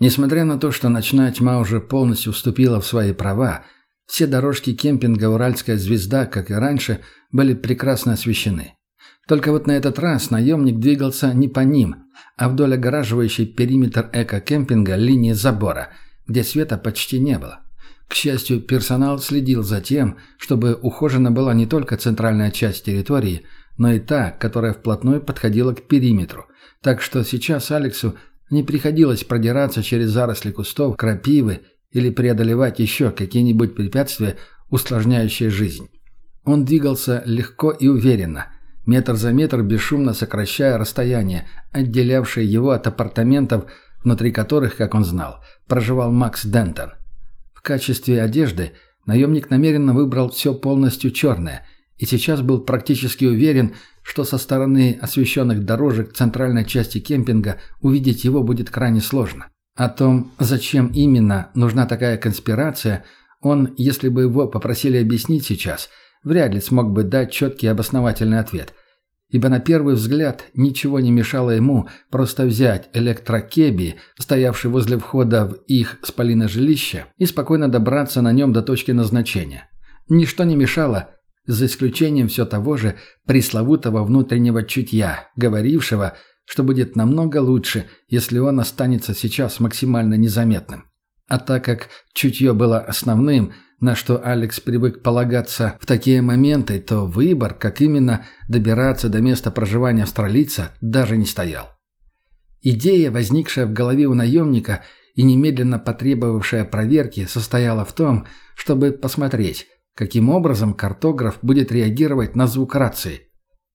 Несмотря на то, что ночная тьма уже полностью вступила в свои права, все дорожки кемпинга «Уральская звезда», как и раньше, были прекрасно освещены. Только вот на этот раз наемник двигался не по ним, а вдоль огораживающей периметр эко-кемпинга линии забора, где света почти не было. К счастью, персонал следил за тем, чтобы ухожена была не только центральная часть территории, но и та, которая вплотную подходила к периметру. Так что сейчас Алексу не приходилось продираться через заросли кустов, крапивы или преодолевать еще какие-нибудь препятствия, усложняющие жизнь. Он двигался легко и уверенно, метр за метр бесшумно сокращая расстояние, отделявшее его от апартаментов, внутри которых, как он знал, проживал Макс Дентон. В качестве одежды наемник намеренно выбрал все полностью черное и сейчас был практически уверен, что со стороны освещенных дорожек центральной части кемпинга увидеть его будет крайне сложно. О том, зачем именно нужна такая конспирация, он, если бы его попросили объяснить сейчас, вряд ли смог бы дать четкий обосновательный ответ – ибо на первый взгляд ничего не мешало ему просто взять электрокеби, стоявший возле входа в их с Полиной жилище, и спокойно добраться на нем до точки назначения. Ничто не мешало, за исключением все того же пресловутого внутреннего чутья, говорившего, что будет намного лучше, если он останется сейчас максимально незаметным. А так как чутье было основным – на что Алекс привык полагаться в такие моменты, то выбор, как именно добираться до места проживания австралийца, даже не стоял. Идея, возникшая в голове у наемника и немедленно потребовавшая проверки, состояла в том, чтобы посмотреть, каким образом картограф будет реагировать на звук рации.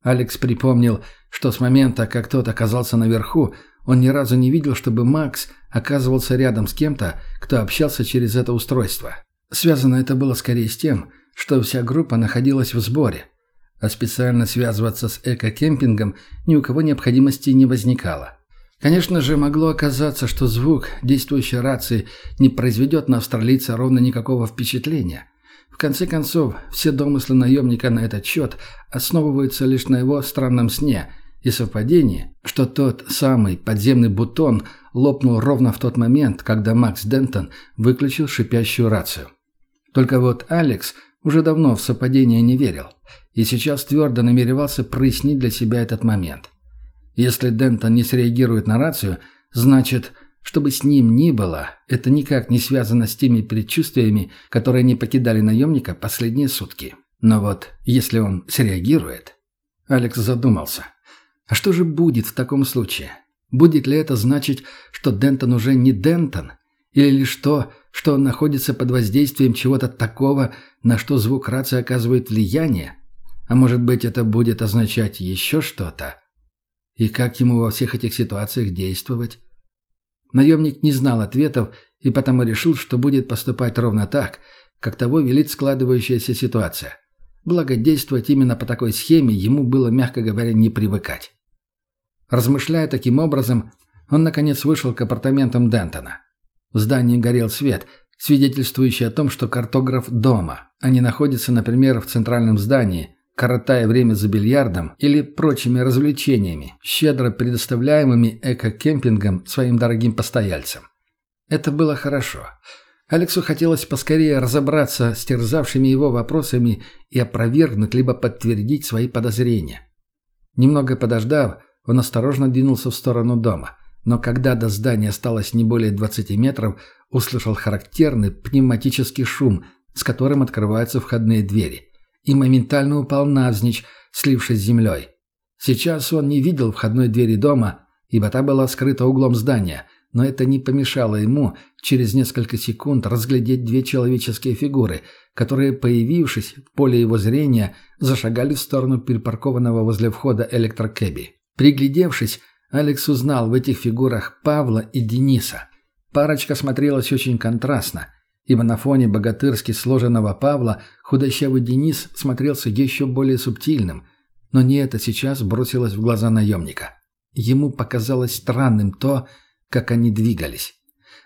Алекс припомнил, что с момента, как тот оказался наверху, он ни разу не видел, чтобы Макс оказывался рядом с кем-то, кто общался через это устройство. Связано это было скорее с тем, что вся группа находилась в сборе, а специально связываться с эко-кемпингом ни у кого необходимости не возникало. Конечно же, могло оказаться, что звук действующей рации не произведет на австралийца ровно никакого впечатления. В конце концов, все домыслы наемника на этот счет основываются лишь на его странном сне и совпадении, что тот самый подземный бутон лопнул ровно в тот момент, когда Макс Дентон выключил шипящую рацию. Только вот Алекс уже давно в совпадение не верил и сейчас твердо намеревался прояснить для себя этот момент. Если Дентон не среагирует на рацию, значит, чтобы с ним ни было, это никак не связано с теми предчувствиями, которые не покидали наемника последние сутки. Но вот если он среагирует... Алекс задумался. А что же будет в таком случае? Будет ли это значить, что Дентон уже не Дентон? Или лишь то, что он находится под воздействием чего-то такого, на что звук рации оказывает влияние? А может быть, это будет означать еще что-то? И как ему во всех этих ситуациях действовать? Наемник не знал ответов и потому решил, что будет поступать ровно так, как того велит складывающаяся ситуация. Благо, действовать именно по такой схеме ему было, мягко говоря, не привыкать. Размышляя таким образом, он, наконец, вышел к апартаментам Дентона. В здании горел свет, свидетельствующий о том, что картограф дома, а не находится, например, в центральном здании, коротая время за бильярдом или прочими развлечениями, щедро предоставляемыми эко-кемпингом своим дорогим постояльцам. Это было хорошо. Алексу хотелось поскорее разобраться с терзавшими его вопросами и опровергнуть либо подтвердить свои подозрения. Немного подождав, он осторожно двинулся в сторону дома – но когда до здания осталось не более 20 метров, услышал характерный пневматический шум, с которым открываются входные двери, и моментально упал навзничь, слившись с землей. Сейчас он не видел входной двери дома, ибо та была скрыта углом здания, но это не помешало ему через несколько секунд разглядеть две человеческие фигуры, которые, появившись в поле его зрения, зашагали в сторону припаркованного возле входа электрокэби. Приглядевшись, Алекс узнал в этих фигурах Павла и Дениса. Парочка смотрелась очень контрастно, ибо на фоне богатырски сложенного Павла худощавый Денис смотрелся еще более субтильным, но не это сейчас бросилось в глаза наемника. Ему показалось странным то, как они двигались.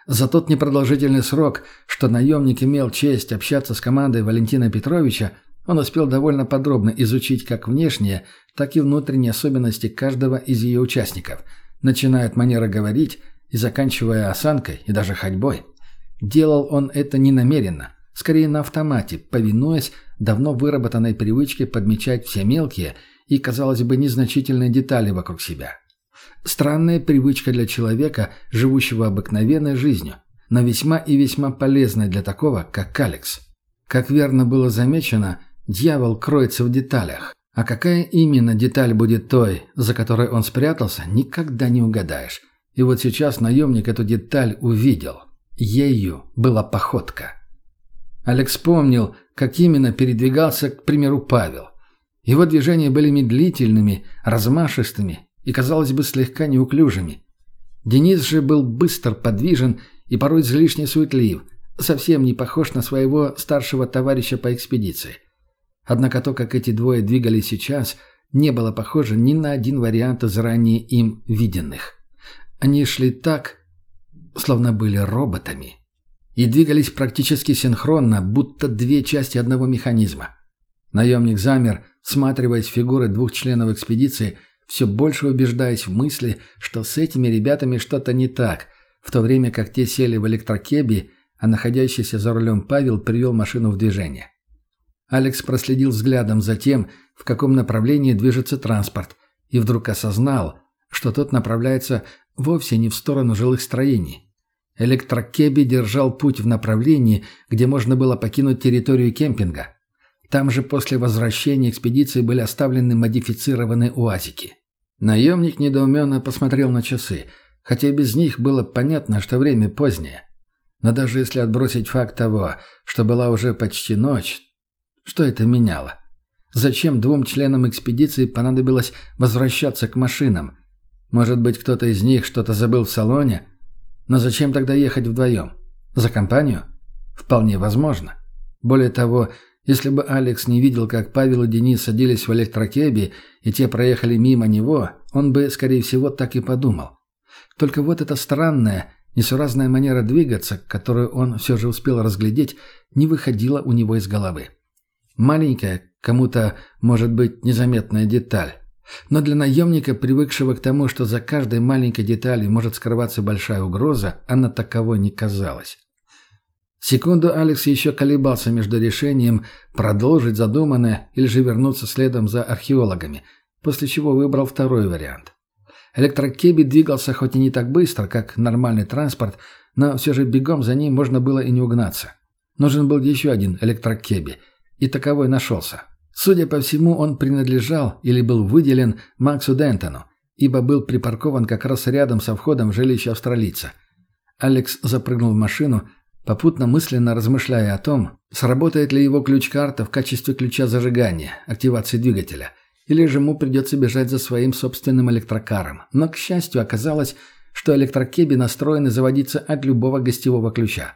За тот непродолжительный срок, что наемник имел честь общаться с командой Валентина Петровича, он успел довольно подробно изучить как внешние, так и внутренние особенности каждого из ее участников, начиная от манеры говорить и заканчивая осанкой и даже ходьбой. Делал он это не намеренно, скорее на автомате, повинуясь давно выработанной привычке подмечать все мелкие и, казалось бы, незначительные детали вокруг себя. Странная привычка для человека, живущего обыкновенной жизнью, но весьма и весьма полезная для такого, как Алекс. Как верно было замечено, дьявол кроется в деталях. А какая именно деталь будет той, за которой он спрятался, никогда не угадаешь. И вот сейчас наемник эту деталь увидел. Ею была походка. Алекс помнил, как именно передвигался, к примеру, Павел. Его движения были медлительными, размашистыми и, казалось бы, слегка неуклюжими. Денис же был быстр, подвижен и порой излишне суетлив, совсем не похож на своего старшего товарища по экспедиции. Однако то, как эти двое двигались сейчас, не было похоже ни на один вариант из ранее им виденных. Они шли так, словно были роботами. И двигались практически синхронно, будто две части одного механизма. Наемник замер, всматриваясь в фигуры двух членов экспедиции, все больше убеждаясь в мысли, что с этими ребятами что-то не так, в то время как те сели в электрокеби, а находящийся за рулем Павел привел машину в движение. Алекс проследил взглядом за тем, в каком направлении движется транспорт, и вдруг осознал, что тот направляется вовсе не в сторону жилых строений. Электрокеби держал путь в направлении, где можно было покинуть территорию кемпинга. Там же после возвращения экспедиции были оставлены модифицированные уазики. Наемник недоуменно посмотрел на часы, хотя без них было понятно, что время позднее. Но даже если отбросить факт того, что была уже почти ночь, что это меняло? Зачем двум членам экспедиции понадобилось возвращаться к машинам? Может быть, кто-то из них что-то забыл в салоне? Но зачем тогда ехать вдвоем? За компанию? Вполне возможно. Более того, если бы Алекс не видел, как Павел и Денис садились в электрокебе, и те проехали мимо него, он бы, скорее всего, так и подумал. Только вот эта странная, несуразная манера двигаться, которую он все же успел разглядеть, не выходила у него из головы. Маленькая, кому-то, может быть, незаметная деталь. Но для наемника, привыкшего к тому, что за каждой маленькой деталью может скрываться большая угроза, она таковой не казалась. Секунду Алекс еще колебался между решением продолжить задуманное или же вернуться следом за археологами, после чего выбрал второй вариант. Электрокеби двигался хоть и не так быстро, как нормальный транспорт, но все же бегом за ним можно было и не угнаться. Нужен был еще один электрокеби – и таковой нашелся. Судя по всему, он принадлежал или был выделен Максу Дентону, ибо был припаркован как раз рядом со входом в жилище австралийца. Алекс запрыгнул в машину, попутно мысленно размышляя о том, сработает ли его ключ-карта в качестве ключа зажигания, активации двигателя, или же ему придется бежать за своим собственным электрокаром. Но, к счастью, оказалось, что электрокеби настроены заводиться от любого гостевого ключа.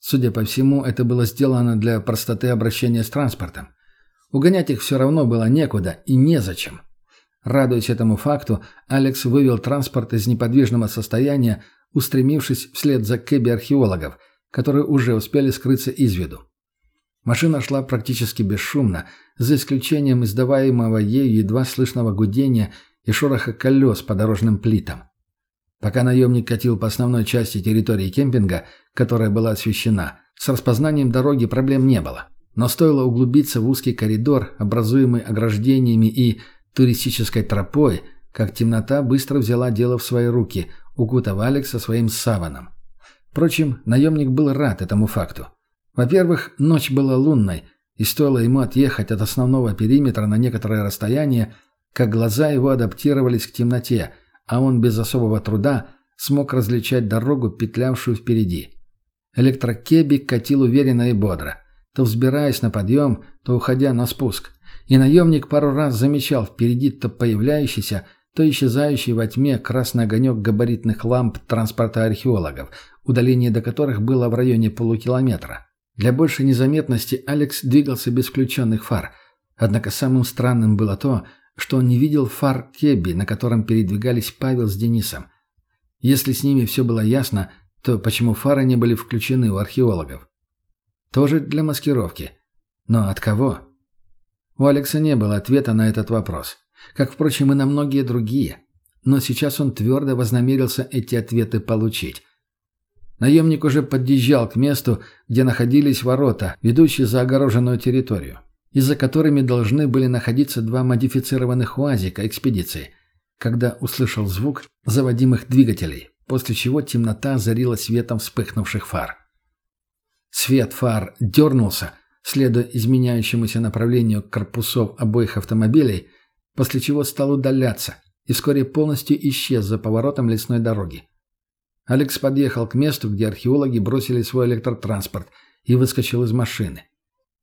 Судя по всему, это было сделано для простоты обращения с транспортом. Угонять их все равно было некуда и незачем. Радуясь этому факту, Алекс вывел транспорт из неподвижного состояния, устремившись вслед за кэби археологов, которые уже успели скрыться из виду. Машина шла практически бесшумно, за исключением издаваемого ею едва слышного гудения и шороха колес по дорожным плитам. Пока наемник катил по основной части территории кемпинга, которая была освещена, с распознанием дороги проблем не было. Но стоило углубиться в узкий коридор, образуемый ограждениями и туристической тропой, как темнота быстро взяла дело в свои руки, укутав Алекса своим саваном. Впрочем, наемник был рад этому факту. Во-первых, ночь была лунной, и стоило ему отъехать от основного периметра на некоторое расстояние, как глаза его адаптировались к темноте – а он без особого труда смог различать дорогу, петлявшую впереди. Электрокебик катил уверенно и бодро, то взбираясь на подъем, то уходя на спуск. И наемник пару раз замечал впереди то появляющийся, то исчезающий во тьме красный огонек габаритных ламп транспорта археологов, удаление до которых было в районе полукилометра. Для большей незаметности Алекс двигался без включенных фар. Однако самым странным было то, что он не видел фар Кебби, на котором передвигались Павел с Денисом. Если с ними все было ясно, то почему фары не были включены у археологов? Тоже для маскировки. Но от кого? У Алекса не было ответа на этот вопрос. Как, впрочем, и на многие другие. но сейчас он твердо вознамерился эти ответы получить. Наемник уже подъезжал к месту, где находились ворота, ведущие за огороженную территорию, и за которыми должны были находиться два модифицированных УАЗика экспедиции, когда услышал звук заводимых двигателей, после чего темнота озарила светом вспыхнувших фар. Свет фар дернулся, следуя изменяющемуся направлению корпусов обоих автомобилей, после чего стал удаляться и вскоре полностью исчез за поворотом лесной дороги. Алекс подъехал к месту, где археологи бросили свой электротранспорт, и выскочил из машины.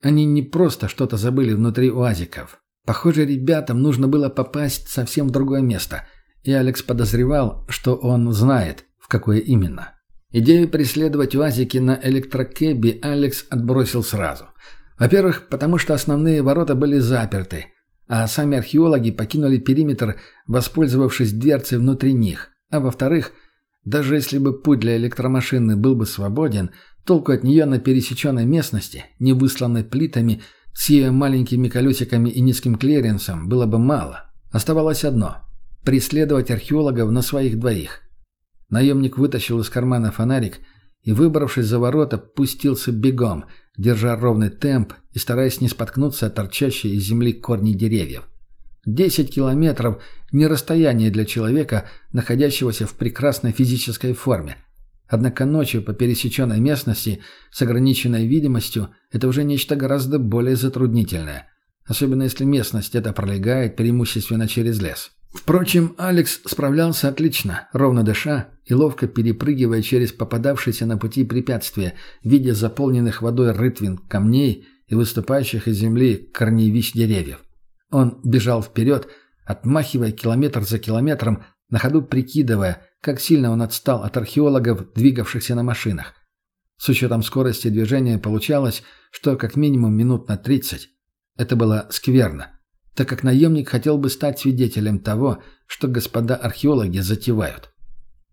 Они не просто что-то забыли внутри уазиков. Похоже, ребятам нужно было попасть совсем в другое место, и Алекс подозревал, что он знает, в какое именно. Идею преследовать УАЗики на электрокэбе Алекс отбросил сразу. Во-первых, потому что основные ворота были заперты, а сами археологи покинули периметр, воспользовавшись дверцей внутри них. А во-вторых, даже если бы путь для электромашины был бы свободен, толку от нее на пересеченной местности, не высланной плитами, с ее маленькими колесиками и низким клиренсом, было бы мало. Оставалось одно – преследовать археологов на своих двоих. Наемник вытащил из кармана фонарик и, выбравшись за ворота, пустился бегом, держа ровный темп и стараясь не споткнуться от торчащей из земли корней деревьев. Десять километров – не расстояние для человека, находящегося в прекрасной физической форме. Однако ночью по пересеченной местности с ограниченной видимостью это уже нечто гораздо более затруднительное, особенно если местность эта пролегает преимущественно через лес. Впрочем, Алекс справлялся отлично, ровно дыша и ловко перепрыгивая через попадавшиеся на пути препятствия в виде заполненных водой рытвин, камней и выступающих из земли корневищ деревьев. Он бежал вперед, отмахивая километр за километром, на ходу прикидывая, как сильно он отстал от археологов, двигавшихся на машинах. С учетом скорости движения получалось, что как минимум минут на 30. Это было скверно так как наемник хотел бы стать свидетелем того, что господа археологи затевают.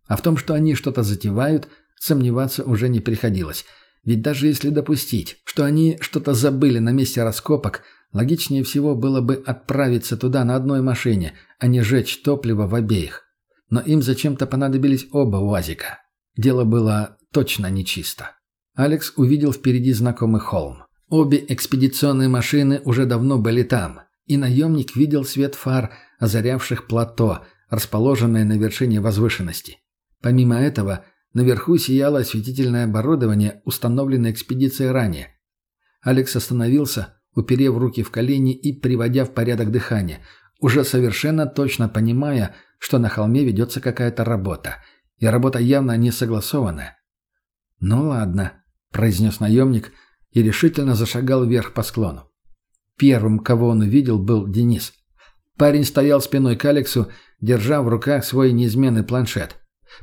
А в том, что они что-то затевают, сомневаться уже не приходилось. Ведь даже если допустить, что они что-то забыли на месте раскопок, логичнее всего было бы отправиться туда на одной машине, а не жечь топливо в обеих. Но им зачем-то понадобились оба УАЗика. Дело было точно нечисто. Алекс увидел впереди знакомый холм. Обе экспедиционные машины уже давно были там, и наемник видел свет фар, озарявших плато, расположенное на вершине возвышенности. Помимо этого, наверху сияло осветительное оборудование, установленное экспедицией ранее. Алекс остановился, уперев руки в колени и приводя в порядок дыхание, уже совершенно точно понимая, что на холме ведется какая-то работа, и работа явно не согласованная. «Ну ладно», — произнес наемник и решительно зашагал вверх по склону. Первым, кого он увидел, был Денис. Парень стоял спиной к Алексу, держа в руках свой неизменный планшет.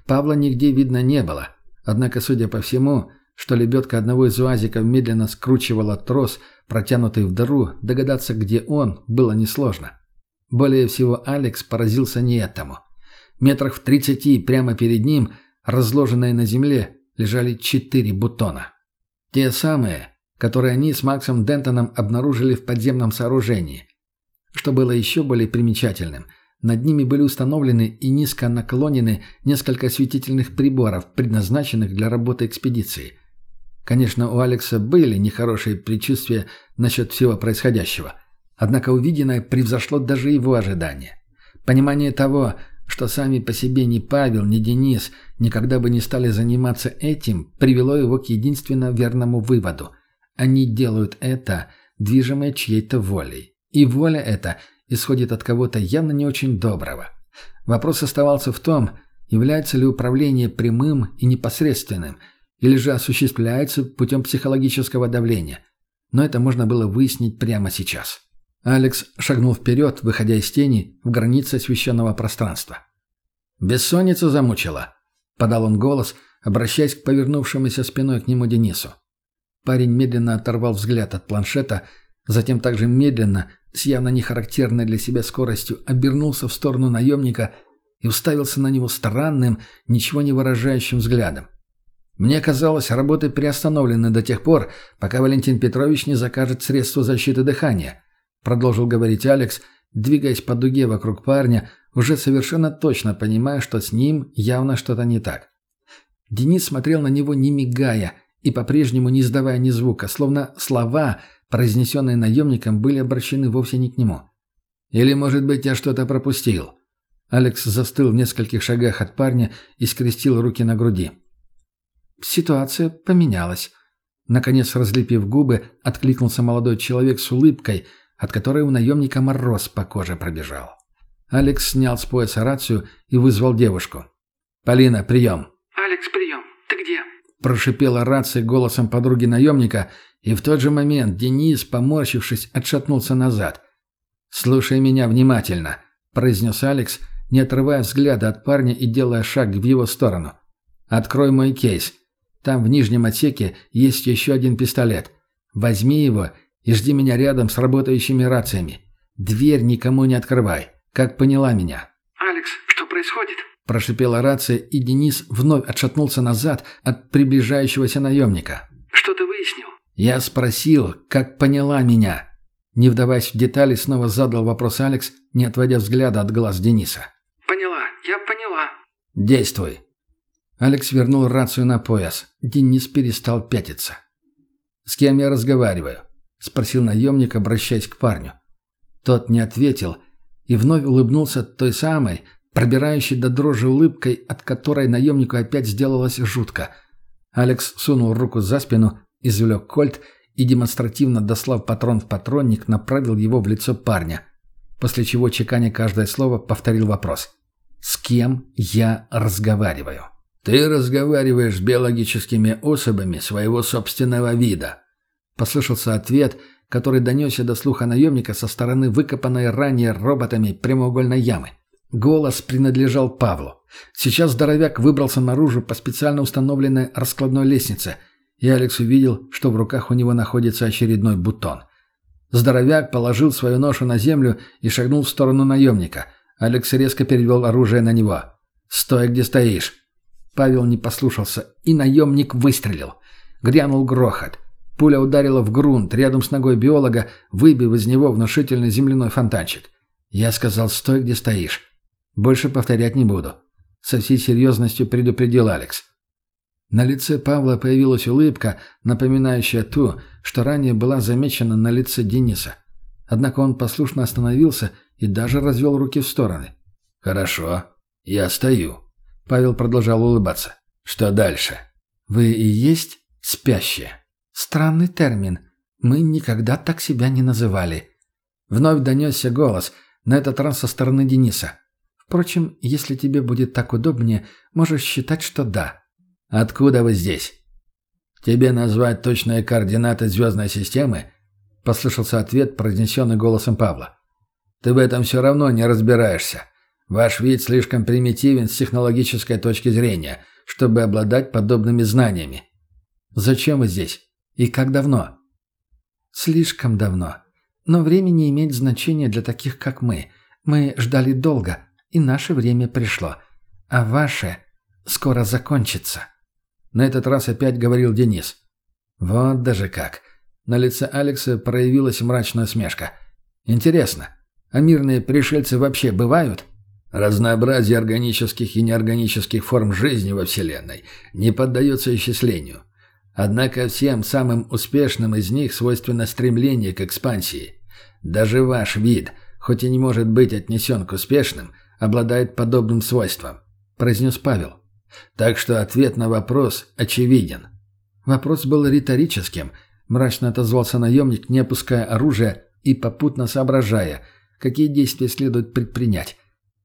Павла нигде видно не было. Однако, судя по всему, что лебедка одного из уазиков медленно скручивала трос, протянутый в дыру, догадаться, где он, было несложно. Более всего Алекс поразился не этому. Метрах в тридцати прямо перед ним, разложенные на земле, лежали четыре бутона. Те самые, которые они с Максом Дентоном обнаружили в подземном сооружении. Что было еще более примечательным, над ними были установлены и низко наклонены несколько осветительных приборов, предназначенных для работы экспедиции. Конечно, у Алекса были нехорошие предчувствия насчет всего происходящего. Однако увиденное превзошло даже его ожидания. Понимание того, что сами по себе ни Павел, ни Денис никогда бы не стали заниматься этим, привело его к единственно верному выводу. Они делают это, движимые чьей-то волей. И воля эта исходит от кого-то явно не очень доброго. Вопрос оставался в том, является ли управление прямым и непосредственным, или же осуществляется путем психологического давления. Но это можно было выяснить прямо сейчас. Алекс шагнул вперед, выходя из тени в границы освещенного пространства. «Бессонница замучила», — подал он голос, обращаясь к повернувшемуся спиной к нему Денису. Парень медленно оторвал взгляд от планшета, затем также медленно, с явно нехарактерной для себя скоростью, обернулся в сторону наемника и уставился на него странным, ничего не выражающим взглядом. «Мне казалось, работы приостановлены до тех пор, пока Валентин Петрович не закажет средства защиты дыхания», продолжил говорить Алекс, двигаясь по дуге вокруг парня, уже совершенно точно понимая, что с ним явно что-то не так. Денис смотрел на него не мигая и по-прежнему не издавая ни звука, словно слова, произнесенные наемником, были обращены вовсе не к нему. «Или, может быть, я что-то пропустил?» Алекс застыл в нескольких шагах от парня и скрестил руки на груди. Ситуация поменялась. Наконец, разлепив губы, откликнулся молодой человек с улыбкой, от которой у наемника мороз по коже пробежал. Алекс снял с пояса рацию и вызвал девушку. «Полина, прием!» «Алекс, прием! Ты где?» Прошипела рация голосом подруги наемника, и в тот же момент Денис, поморщившись, отшатнулся назад. «Слушай меня внимательно», – произнес Алекс, не отрывая взгляда от парня и делая шаг в его сторону. «Открой мой кейс. Там в нижнем отсеке есть еще один пистолет. Возьми его и жди меня рядом с работающими рациями. Дверь никому не открывай. Как поняла меня?» «Алекс, что происходит?» Прошипела рация, и Денис вновь отшатнулся назад от приближающегося наемника. «Что ты выяснил?» «Я спросил, как поняла меня?» Не вдаваясь в детали, снова задал вопрос Алекс, не отводя взгляда от глаз Дениса. «Поняла, я поняла». «Действуй». Алекс вернул рацию на пояс. Денис перестал пятиться. «С кем я разговариваю?» — спросил наемник, обращаясь к парню. Тот не ответил и вновь улыбнулся той самой, пробирающей до дрожи улыбкой, от которой наемнику опять сделалось жутко. Алекс сунул руку за спину, извлек кольт и, демонстративно дослав патрон в патронник, направил его в лицо парня, после чего, чеканя каждое слово, повторил вопрос. «С кем я разговариваю?» «Ты разговариваешь с биологическими особами своего собственного вида», — послышался ответ, который донесся до слуха наемника со стороны выкопанной ранее роботами прямоугольной ямы. Голос принадлежал Павлу. Сейчас здоровяк выбрался наружу по специально установленной раскладной лестнице, и Алекс увидел, что в руках у него находится очередной бутон. Здоровяк положил свою ношу на землю и шагнул в сторону наемника. Алекс резко перевел оружие на него. «Стой, где стоишь!» Павел не послушался, и наемник выстрелил. Грянул грохот. Пуля ударила в грунт рядом с ногой биолога, выбив из него внушительный земляной фонтанчик. Я сказал «стой, где стоишь». Больше повторять не буду. Со всей серьезностью предупредил Алекс. На лице Павла появилась улыбка, напоминающая ту, что ранее была замечена на лице Дениса. Однако он послушно остановился и даже развел руки в стороны. «Хорошо, я стою», — Павел продолжал улыбаться. «Что дальше?» «Вы и есть спящие?» «Странный термин. Мы никогда так себя не называли». Вновь донесся голос, на этот раз со стороны Дениса. Впрочем, если тебе будет так удобнее, можешь считать, что да. Откуда вы здесь? Тебе назвать точные координаты звездной системы? Послышался ответ, произнесенный голосом Павла. Ты в этом все равно не разбираешься. Ваш вид слишком примитивен с технологической точки зрения, чтобы обладать подобными знаниями. Зачем вы здесь? И как давно? Слишком давно. Но время не имеет значения для таких, как мы. Мы ждали долго, и наше время пришло. А ваше скоро закончится». На этот раз опять говорил Денис. «Вот даже как». На лице Алекса проявилась мрачная смешка. «Интересно, а мирные пришельцы вообще бывают?» Разнообразие органических и неорганических форм жизни во Вселенной не поддается исчислению. Однако всем самым успешным из них свойственно стремление к экспансии. Даже ваш вид, хоть и не может быть отнесен к успешным, обладает подобным свойством», – произнес Павел. «Так что ответ на вопрос очевиден». Вопрос был риторическим, мрачно отозвался наемник, не опуская оружия и попутно соображая, какие действия следует предпринять.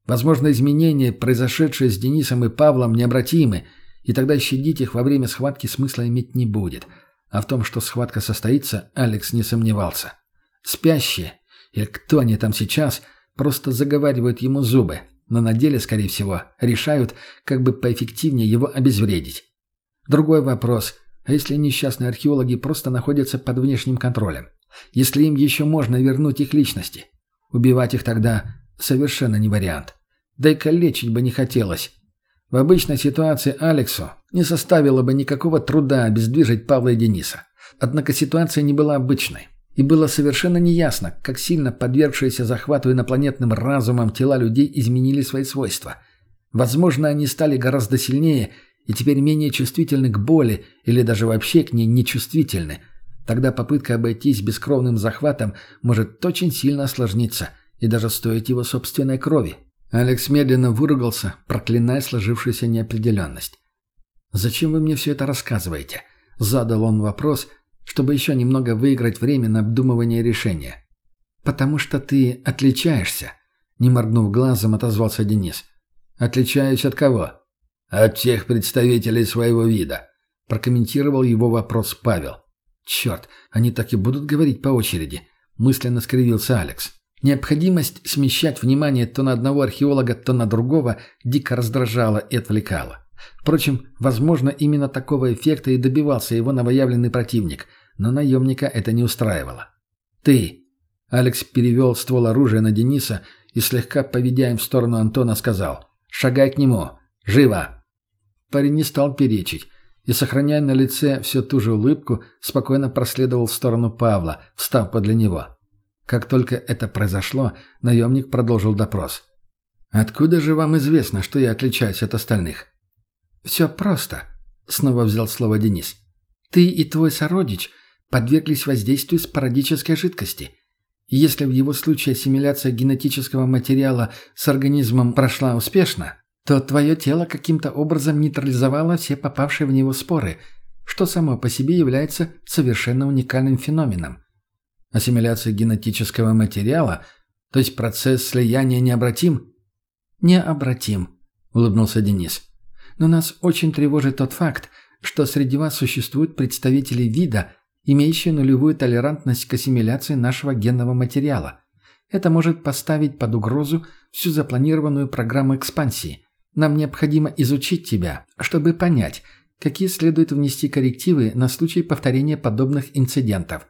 Возможно, изменения, произошедшие с Денисом и Павлом, необратимы, и тогда щадить их во время схватки смысла иметь не будет. А в том, что схватка состоится, Алекс не сомневался. Спящие, или кто они там сейчас – просто заговаривают ему зубы, но на деле, скорее всего, решают, как бы поэффективнее его обезвредить. Другой вопрос, а если несчастные археологи просто находятся под внешним контролем? Если им еще можно вернуть их личности? Убивать их тогда совершенно не вариант. Да и калечить бы не хотелось. В обычной ситуации Алексу не составило бы никакого труда обездвижить Павла и Дениса. Однако ситуация не была обычной. И было совершенно неясно, как сильно подвергшиеся захвату инопланетным разумом тела людей изменили свои свойства. Возможно, они стали гораздо сильнее и теперь менее чувствительны к боли или даже вообще к ней нечувствительны. Тогда попытка обойтись бескровным захватом может очень сильно осложниться и даже стоить его собственной крови. Алекс медленно выругался, проклиная сложившуюся неопределенность. «Зачем вы мне все это рассказываете?» Задал он вопрос, чтобы еще немного выиграть время на обдумывание решения. «Потому что ты отличаешься», — не моргнув глазом, отозвался Денис. «Отличаюсь от кого?» «От всех представителей своего вида», — прокомментировал его вопрос Павел. «Черт, они так и будут говорить по очереди», — мысленно скривился Алекс. Необходимость смещать внимание то на одного археолога, то на другого дико раздражала и отвлекала. Впрочем, возможно, именно такого эффекта и добивался его новоявленный противник, но наемника это не устраивало. «Ты!» Алекс перевел ствол оружия на Дениса и, слегка поведя им в сторону Антона, сказал «Шагай к нему! Живо!» Парень не стал перечить и, сохраняя на лице всю ту же улыбку, спокойно проследовал в сторону Павла, встав подле него. Как только это произошло, наемник продолжил допрос. «Откуда же вам известно, что я отличаюсь от остальных?» «Все просто», — снова взял слово Денис. «Ты и твой сородич подверглись воздействию спорадической жидкости. если в его случае ассимиляция генетического материала с организмом прошла успешно, то твое тело каким-то образом нейтрализовало все попавшие в него споры, что само по себе является совершенно уникальным феноменом. Ассимиляция генетического материала, то есть процесс слияния необратим? Необратим, улыбнулся Денис. Но нас очень тревожит тот факт, что среди вас существуют представители вида, имеющие нулевую толерантность к ассимиляции нашего генного материала. Это может поставить под угрозу всю запланированную программу экспансии. Нам необходимо изучить тебя, чтобы понять, какие следует внести коррективы на случай повторения подобных инцидентов.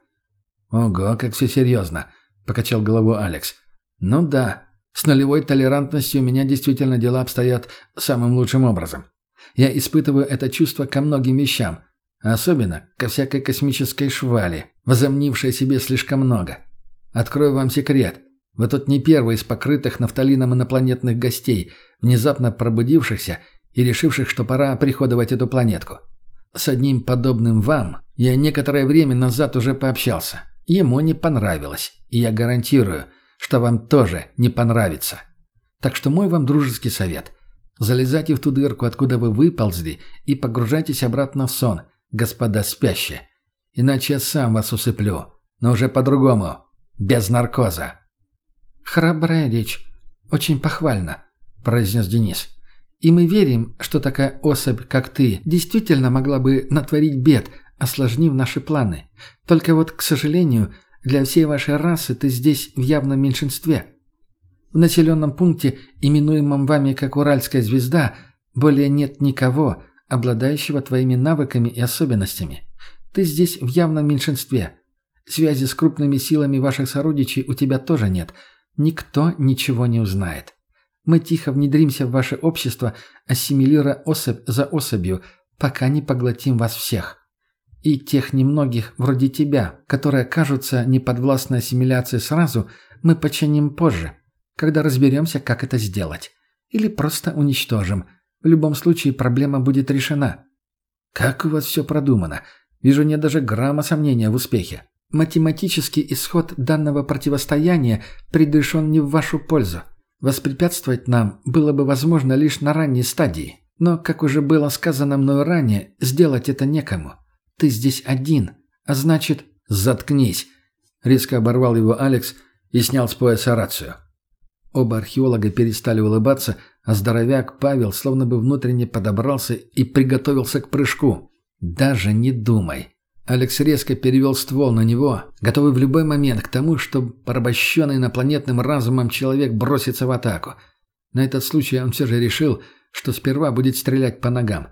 «Ого, как все серьезно», — покачал головой Алекс. «Ну да, с нулевой толерантностью у меня действительно дела обстоят самым лучшим образом. Я испытываю это чувство ко многим вещам, особенно ко всякой космической швали, возомнившей себе слишком много. Открою вам секрет. Вы тут не первый из покрытых нафталином инопланетных гостей, внезапно пробудившихся и решивших, что пора приходовать эту планетку. С одним подобным вам я некоторое время назад уже пообщался. Ему не понравилось, и я гарантирую – что вам тоже не понравится. Так что мой вам дружеский совет. Залезайте в ту дырку, откуда вы выползли, и погружайтесь обратно в сон, господа спящие. Иначе я сам вас усыплю, но уже по-другому, без наркоза». «Храбрая речь. Очень похвально», — произнес Денис. «И мы верим, что такая особь, как ты, действительно могла бы натворить бед, осложнив наши планы. Только вот, к сожалению, для всей вашей расы ты здесь в явном меньшинстве. В населенном пункте, именуемом вами как Уральская звезда, более нет никого, обладающего твоими навыками и особенностями. Ты здесь в явном меньшинстве. Связи с крупными силами ваших сородичей у тебя тоже нет. Никто ничего не узнает. Мы тихо внедримся в ваше общество, ассимилируя особь за особью, пока не поглотим вас всех. И тех немногих, вроде тебя, которые кажутся неподвластной ассимиляции сразу, мы починим позже, когда разберемся, как это сделать. Или просто уничтожим. В любом случае проблема будет решена. Как у вас все продумано. Вижу, нет даже грамма сомнения в успехе. Математический исход данного противостояния предрешен не в вашу пользу. Воспрепятствовать нам было бы возможно лишь на ранней стадии. Но, как уже было сказано мною ранее, сделать это некому. Ты здесь один, а значит...» «Заткнись!» — резко оборвал его Алекс и снял с пояса рацию. Оба археолога перестали улыбаться, а здоровяк Павел словно бы внутренне подобрался и приготовился к прыжку. «Даже не думай!» Алекс резко перевел ствол на него, готовый в любой момент к тому, чтобы порабощенный инопланетным разумом человек бросится в атаку. На этот случай он все же решил, что сперва будет стрелять по ногам.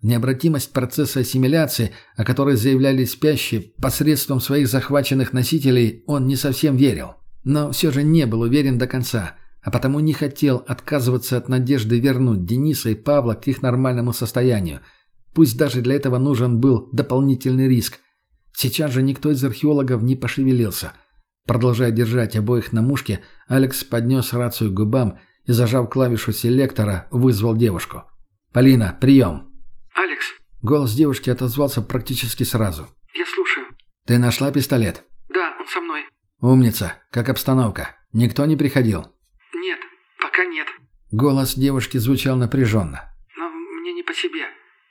Необратимость процесса ассимиляции, о которой заявляли спящие, посредством своих захваченных носителей он не совсем верил. Но все же не был уверен до конца, а потому не хотел отказываться от надежды вернуть Дениса и Павла к их нормальному состоянию. Пусть даже для этого нужен был дополнительный риск. Сейчас же никто из археологов не пошевелился. Продолжая держать обоих на мушке, Алекс поднес рацию к губам и, зажав клавишу селектора, вызвал девушку. «Полина, прием!» «Алекс!» Голос девушки отозвался практически сразу. «Я слушаю». «Ты нашла пистолет?» «Да, он со мной». «Умница. Как обстановка? Никто не приходил?» «Нет, пока нет». Голос девушки звучал напряженно. «Но мне не по себе.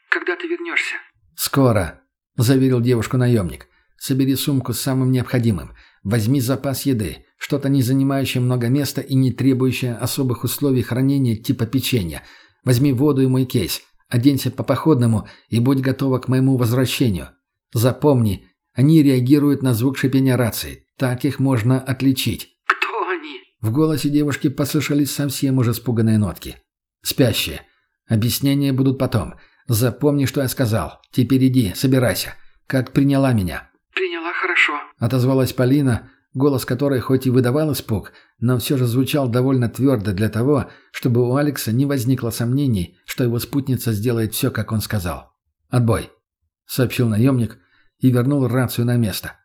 Когда ты вернешься?» «Скоро», — заверил девушку наемник. «Собери сумку с самым необходимым. Возьми запас еды, что-то не занимающее много места и не требующее особых условий хранения типа печенья. Возьми воду и мой кейс. Оденься по-походному и будь готова к моему возвращению. Запомни, они реагируют на звук шипения рации. Так их можно отличить». «Кто они?» В голосе девушки послышались совсем уже испуганные нотки. «Спящие. Объяснения будут потом. Запомни, что я сказал. Теперь иди, собирайся. Как приняла меня?» «Приняла хорошо». Отозвалась Полина, голос которой хоть и выдавал испуг, но все же звучал довольно твердо для того, чтобы у Алекса не возникло сомнений, что его спутница сделает все, как он сказал. «Отбой», — сообщил наемник и вернул рацию на место.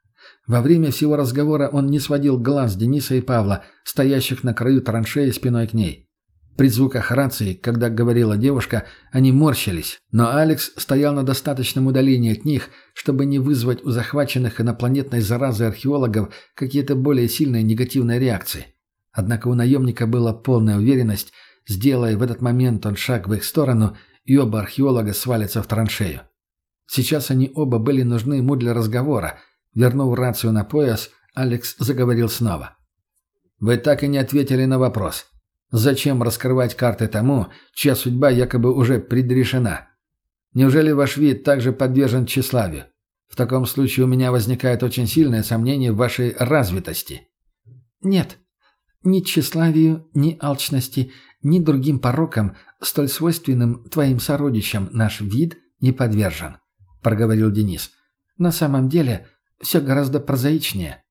Во время всего разговора он не сводил глаз Дениса и Павла, стоящих на краю траншеи спиной к ней. При звуках рации, когда говорила девушка, они морщились, но Алекс стоял на достаточном удалении от них, чтобы не вызвать у захваченных инопланетной заразы археологов какие-то более сильные негативные реакции. Однако у наемника была полная уверенность, сделая в этот момент он шаг в их сторону, и оба археолога свалятся в траншею. Сейчас они оба были нужны ему для разговора. Вернув рацию на пояс, Алекс заговорил снова. «Вы так и не ответили на вопрос. Зачем раскрывать карты тому, чья судьба якобы уже предрешена? Неужели ваш вид также подвержен тщеславию? В таком случае у меня возникает очень сильное сомнение в вашей развитости». «Нет, ни тщеславию, ни алчности, ни другим порокам, столь свойственным твоим сородичам, наш вид не подвержен», — проговорил Денис. «На самом деле все гораздо прозаичнее».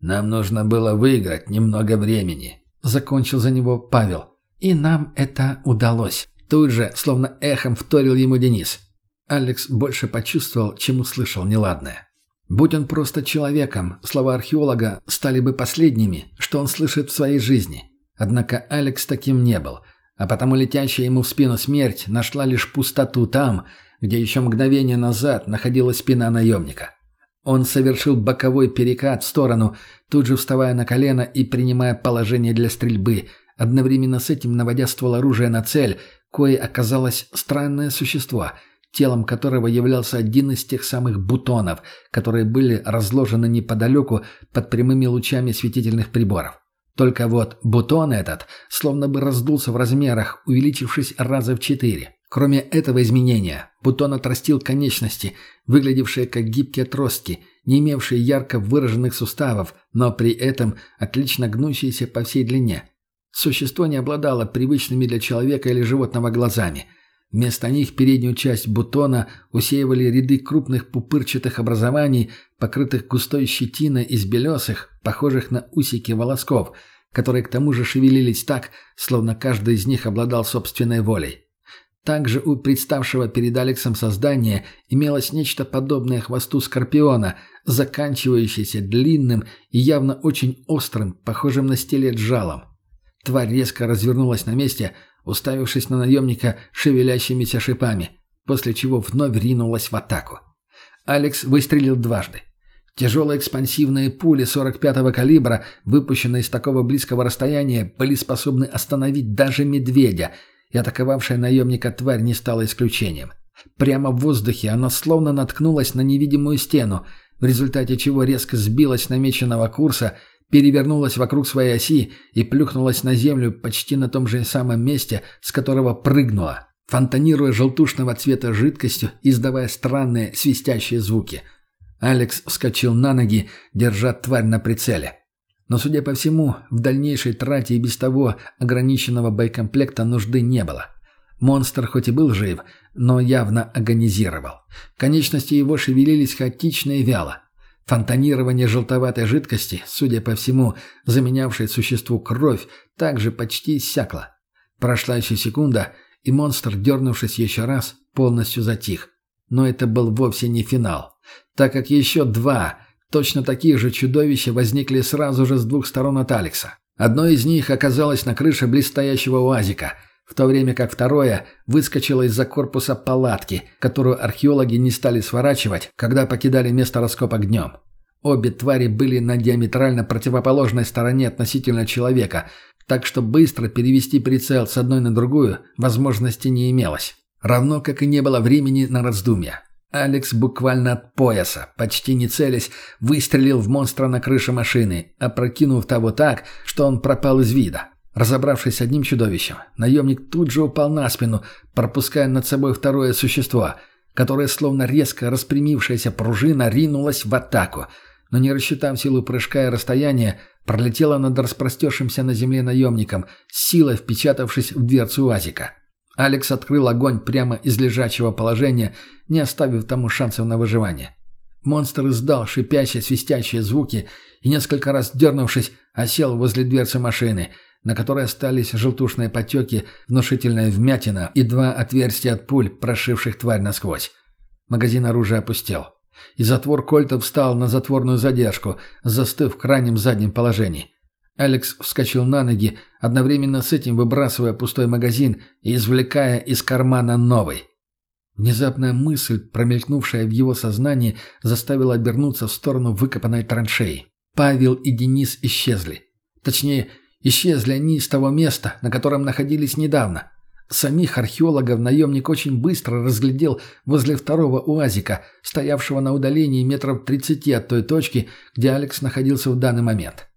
«Нам нужно было выиграть немного времени», — закончил за него Павел. «И нам это удалось». Тут же, словно эхом, вторил ему Денис. Алекс больше почувствовал, чем услышал неладное. Будь он просто человеком, слова археолога стали бы последними, что он слышит в своей жизни. Однако Алекс таким не был, а потому летящая ему в спину смерть нашла лишь пустоту там, где еще мгновение назад находилась спина наемника. Он совершил боковой перекат в сторону, тут же вставая на колено и принимая положение для стрельбы, одновременно с этим наводя ствол оружия на цель, кое оказалось странное существо, телом которого являлся один из тех самых бутонов, которые были разложены неподалеку под прямыми лучами светительных приборов. Только вот бутон этот словно бы раздулся в размерах, увеличившись раза в четыре. Кроме этого изменения, бутон отрастил конечности, выглядевшие как гибкие отростки, не имевшие ярко выраженных суставов, но при этом отлично гнущиеся по всей длине. Существо не обладало привычными для человека или животного глазами. Вместо них переднюю часть бутона усеивали ряды крупных пупырчатых образований, покрытых густой щетиной из белесых, похожих на усики волосков, которые к тому же шевелились так, словно каждый из них обладал собственной волей. Также у представшего перед Алексом создания имелось нечто подобное хвосту скорпиона, заканчивающееся длинным и явно очень острым, похожим на стилет жалом. Тварь резко развернулась на месте, уставившись на наемника шевелящимися шипами, после чего вновь ринулась в атаку. Алекс выстрелил дважды. Тяжелые экспансивные пули 45-го калибра, выпущенные с такого близкого расстояния, были способны остановить даже медведя – и атаковавшая наемника тварь не стала исключением. Прямо в воздухе она словно наткнулась на невидимую стену, в результате чего резко сбилась с намеченного курса, перевернулась вокруг своей оси и плюхнулась на землю почти на том же самом месте, с которого прыгнула, фонтанируя желтушного цвета жидкостью, издавая странные свистящие звуки. Алекс вскочил на ноги, держа тварь на прицеле. Но, судя по всему, в дальнейшей трате и без того ограниченного боекомплекта нужды не было. Монстр хоть и был жив, но явно агонизировал. Конечности его шевелились хаотично и вяло. Фонтанирование желтоватой жидкости, судя по всему, заменявшей существу кровь, также почти иссякло. Прошла еще секунда, и монстр, дернувшись еще раз, полностью затих. Но это был вовсе не финал. так как еще два, точно таких же чудовища возникли сразу же с двух сторон от Алекса. Одно из них оказалось на крыше близстоящего УАЗика, в то время как второе выскочило из-за корпуса палатки, которую археологи не стали сворачивать, когда покидали место раскопок днем. Обе твари были на диаметрально противоположной стороне относительно человека, так что быстро перевести прицел с одной на другую возможности не имелось. Равно как и не было времени на раздумья. Алекс буквально от пояса, почти не целясь, выстрелил в монстра на крыше машины, опрокинув того так, что он пропал из вида. Разобравшись с одним чудовищем, наемник тут же упал на спину, пропуская над собой второе существо, которое, словно резко распрямившаяся пружина, ринулось в атаку, но не рассчитав силу прыжка и расстояния, пролетело над распростершимся на земле наемником, силой впечатавшись в дверцу УАЗика. Алекс открыл огонь прямо из лежачего положения, не оставив тому шансов на выживание. Монстр издал шипящие, свистящие звуки и, несколько раз дернувшись, осел возле дверцы машины, на которой остались желтушные потеки, внушительная вмятина и два отверстия от пуль, прошивших тварь насквозь. Магазин оружия опустел. И затвор кольта встал на затворную задержку, застыв в крайнем заднем положении. Алекс вскочил на ноги, одновременно с этим выбрасывая пустой магазин и извлекая из кармана новый. Внезапная мысль, промелькнувшая в его сознании, заставила обернуться в сторону выкопанной траншеи. Павел и Денис исчезли. Точнее, исчезли они из того места, на котором находились недавно. Самих археологов наемник очень быстро разглядел возле второго уазика, стоявшего на удалении метров тридцати от той точки, где Алекс находился в данный момент.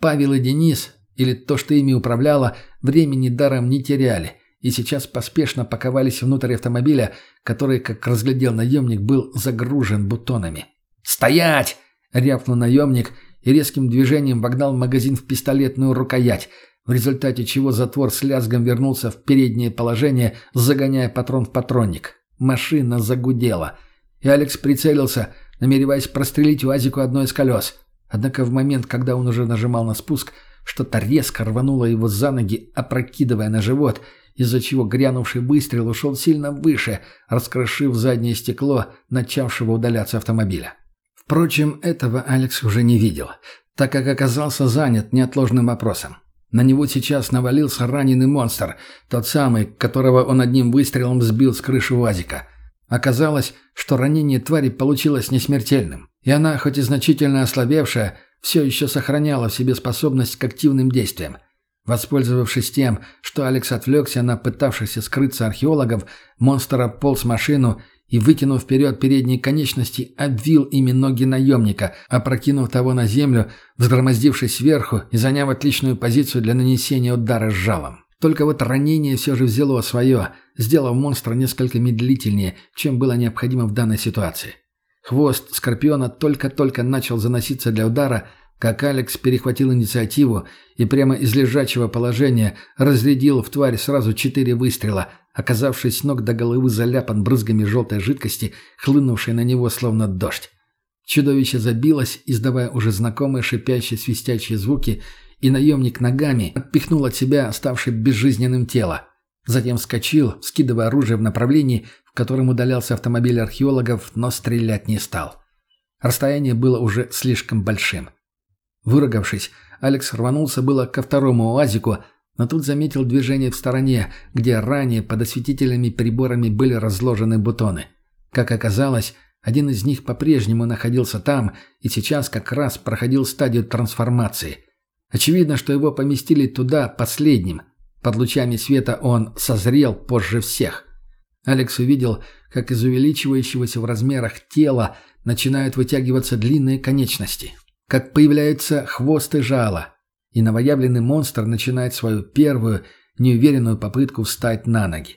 Павел и Денис, или то, что ими управляло, времени даром не теряли, и сейчас поспешно паковались внутрь автомобиля, который, как разглядел наемник, был загружен бутонами. «Стоять!» — рявкнул наемник и резким движением вогнал магазин в пистолетную рукоять, в результате чего затвор с лязгом вернулся в переднее положение, загоняя патрон в патронник. Машина загудела, и Алекс прицелился, намереваясь прострелить УАЗику одно из колес — Однако в момент, когда он уже нажимал на спуск, что-то резко рвануло его за ноги, опрокидывая на живот, из-за чего грянувший выстрел ушел сильно выше, раскрошив заднее стекло начавшего удаляться автомобиля. Впрочем, этого Алекс уже не видел, так как оказался занят неотложным вопросом. На него сейчас навалился раненый монстр, тот самый, которого он одним выстрелом сбил с крыши УАЗика. Оказалось, что ранение твари получилось несмертельным. И она, хоть и значительно ослабевшая, все еще сохраняла в себе способность к активным действиям. Воспользовавшись тем, что Алекс отвлекся на пытавшихся скрыться археологов, монстр ополз машину и, выкинув вперед передние конечности, обвил ими ноги наемника, опрокинув того на землю, взгромоздившись сверху и заняв отличную позицию для нанесения удара с жалом. Только вот ранение все же взяло свое, сделав монстра несколько медлительнее, чем было необходимо в данной ситуации. Хвост Скорпиона только-только начал заноситься для удара, как Алекс перехватил инициативу и прямо из лежачего положения разрядил в тварь сразу четыре выстрела, оказавшись ног до головы заляпан брызгами желтой жидкости, хлынувшей на него словно дождь. Чудовище забилось, издавая уже знакомые шипящие свистящие звуки, и наемник ногами отпихнул от себя оставшее безжизненным тело. Затем вскочил, скидывая оружие в направлении, в котором удалялся автомобиль археологов, но стрелять не стал. Расстояние было уже слишком большим. Выругавшись, Алекс рванулся было ко второму уазику, но тут заметил движение в стороне, где ранее под осветительными приборами были разложены бутоны. Как оказалось, один из них по-прежнему находился там и сейчас как раз проходил стадию трансформации. Очевидно, что его поместили туда последним. Под лучами света он созрел позже всех. Алекс увидел, как из увеличивающегося в размерах тела начинают вытягиваться длинные конечности, как появляются хвост и жало, и новоявленный монстр начинает свою первую, неуверенную попытку встать на ноги.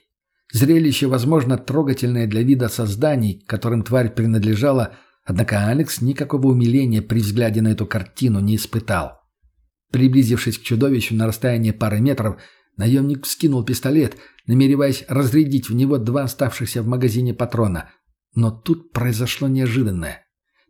Зрелище, возможно, трогательное для вида созданий, которым тварь принадлежала, однако Алекс никакого умиления при взгляде на эту картину не испытал. Приблизившись к чудовищу на расстояние пары метров, наемник вскинул пистолет – намереваясь разрядить в него два оставшихся в магазине патрона. Но тут произошло неожиданное.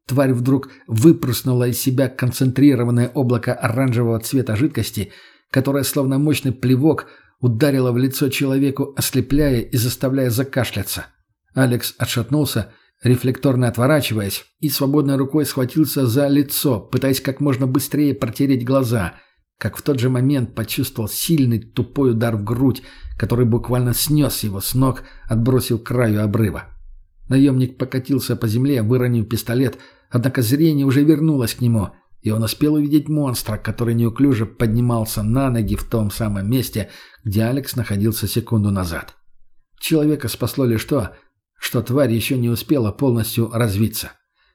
Тварь вдруг выпрыснула из себя концентрированное облако оранжевого цвета жидкости, которое, словно мощный плевок, ударило в лицо человеку, ослепляя и заставляя закашляться. Алекс отшатнулся, рефлекторно отворачиваясь, и свободной рукой схватился за лицо, пытаясь как можно быстрее протереть глаза, как в тот же момент почувствовал сильный тупой удар в грудь, который буквально снес его с ног, отбросил к краю обрыва. Наемник покатился по земле, выронив пистолет, однако зрение уже вернулось к нему, и он успел увидеть монстра, который неуклюже поднимался на ноги в том самом месте, где Алекс находился секунду назад. Человека спасло лишь то, что тварь еще не успела полностью развиться.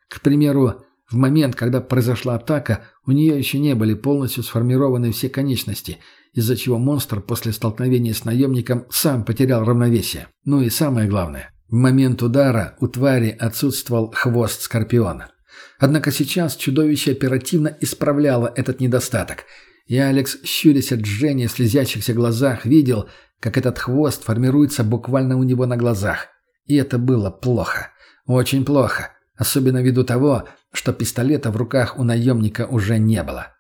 К примеру, в момент, когда произошла атака, у нее еще не были полностью сформированы все конечности, из-за чего монстр после столкновения с наемником сам потерял равновесие. Ну и самое главное, в момент удара у твари отсутствовал хвост скорпиона. Однако сейчас чудовище оперативно исправляло этот недостаток, и Алекс, щурясь от жжения в слезящихся глазах, видел, как этот хвост формируется буквально у него на глазах. И это было плохо. Очень плохо. Особенно ввиду того, что пистолета в руках у наемника уже не было.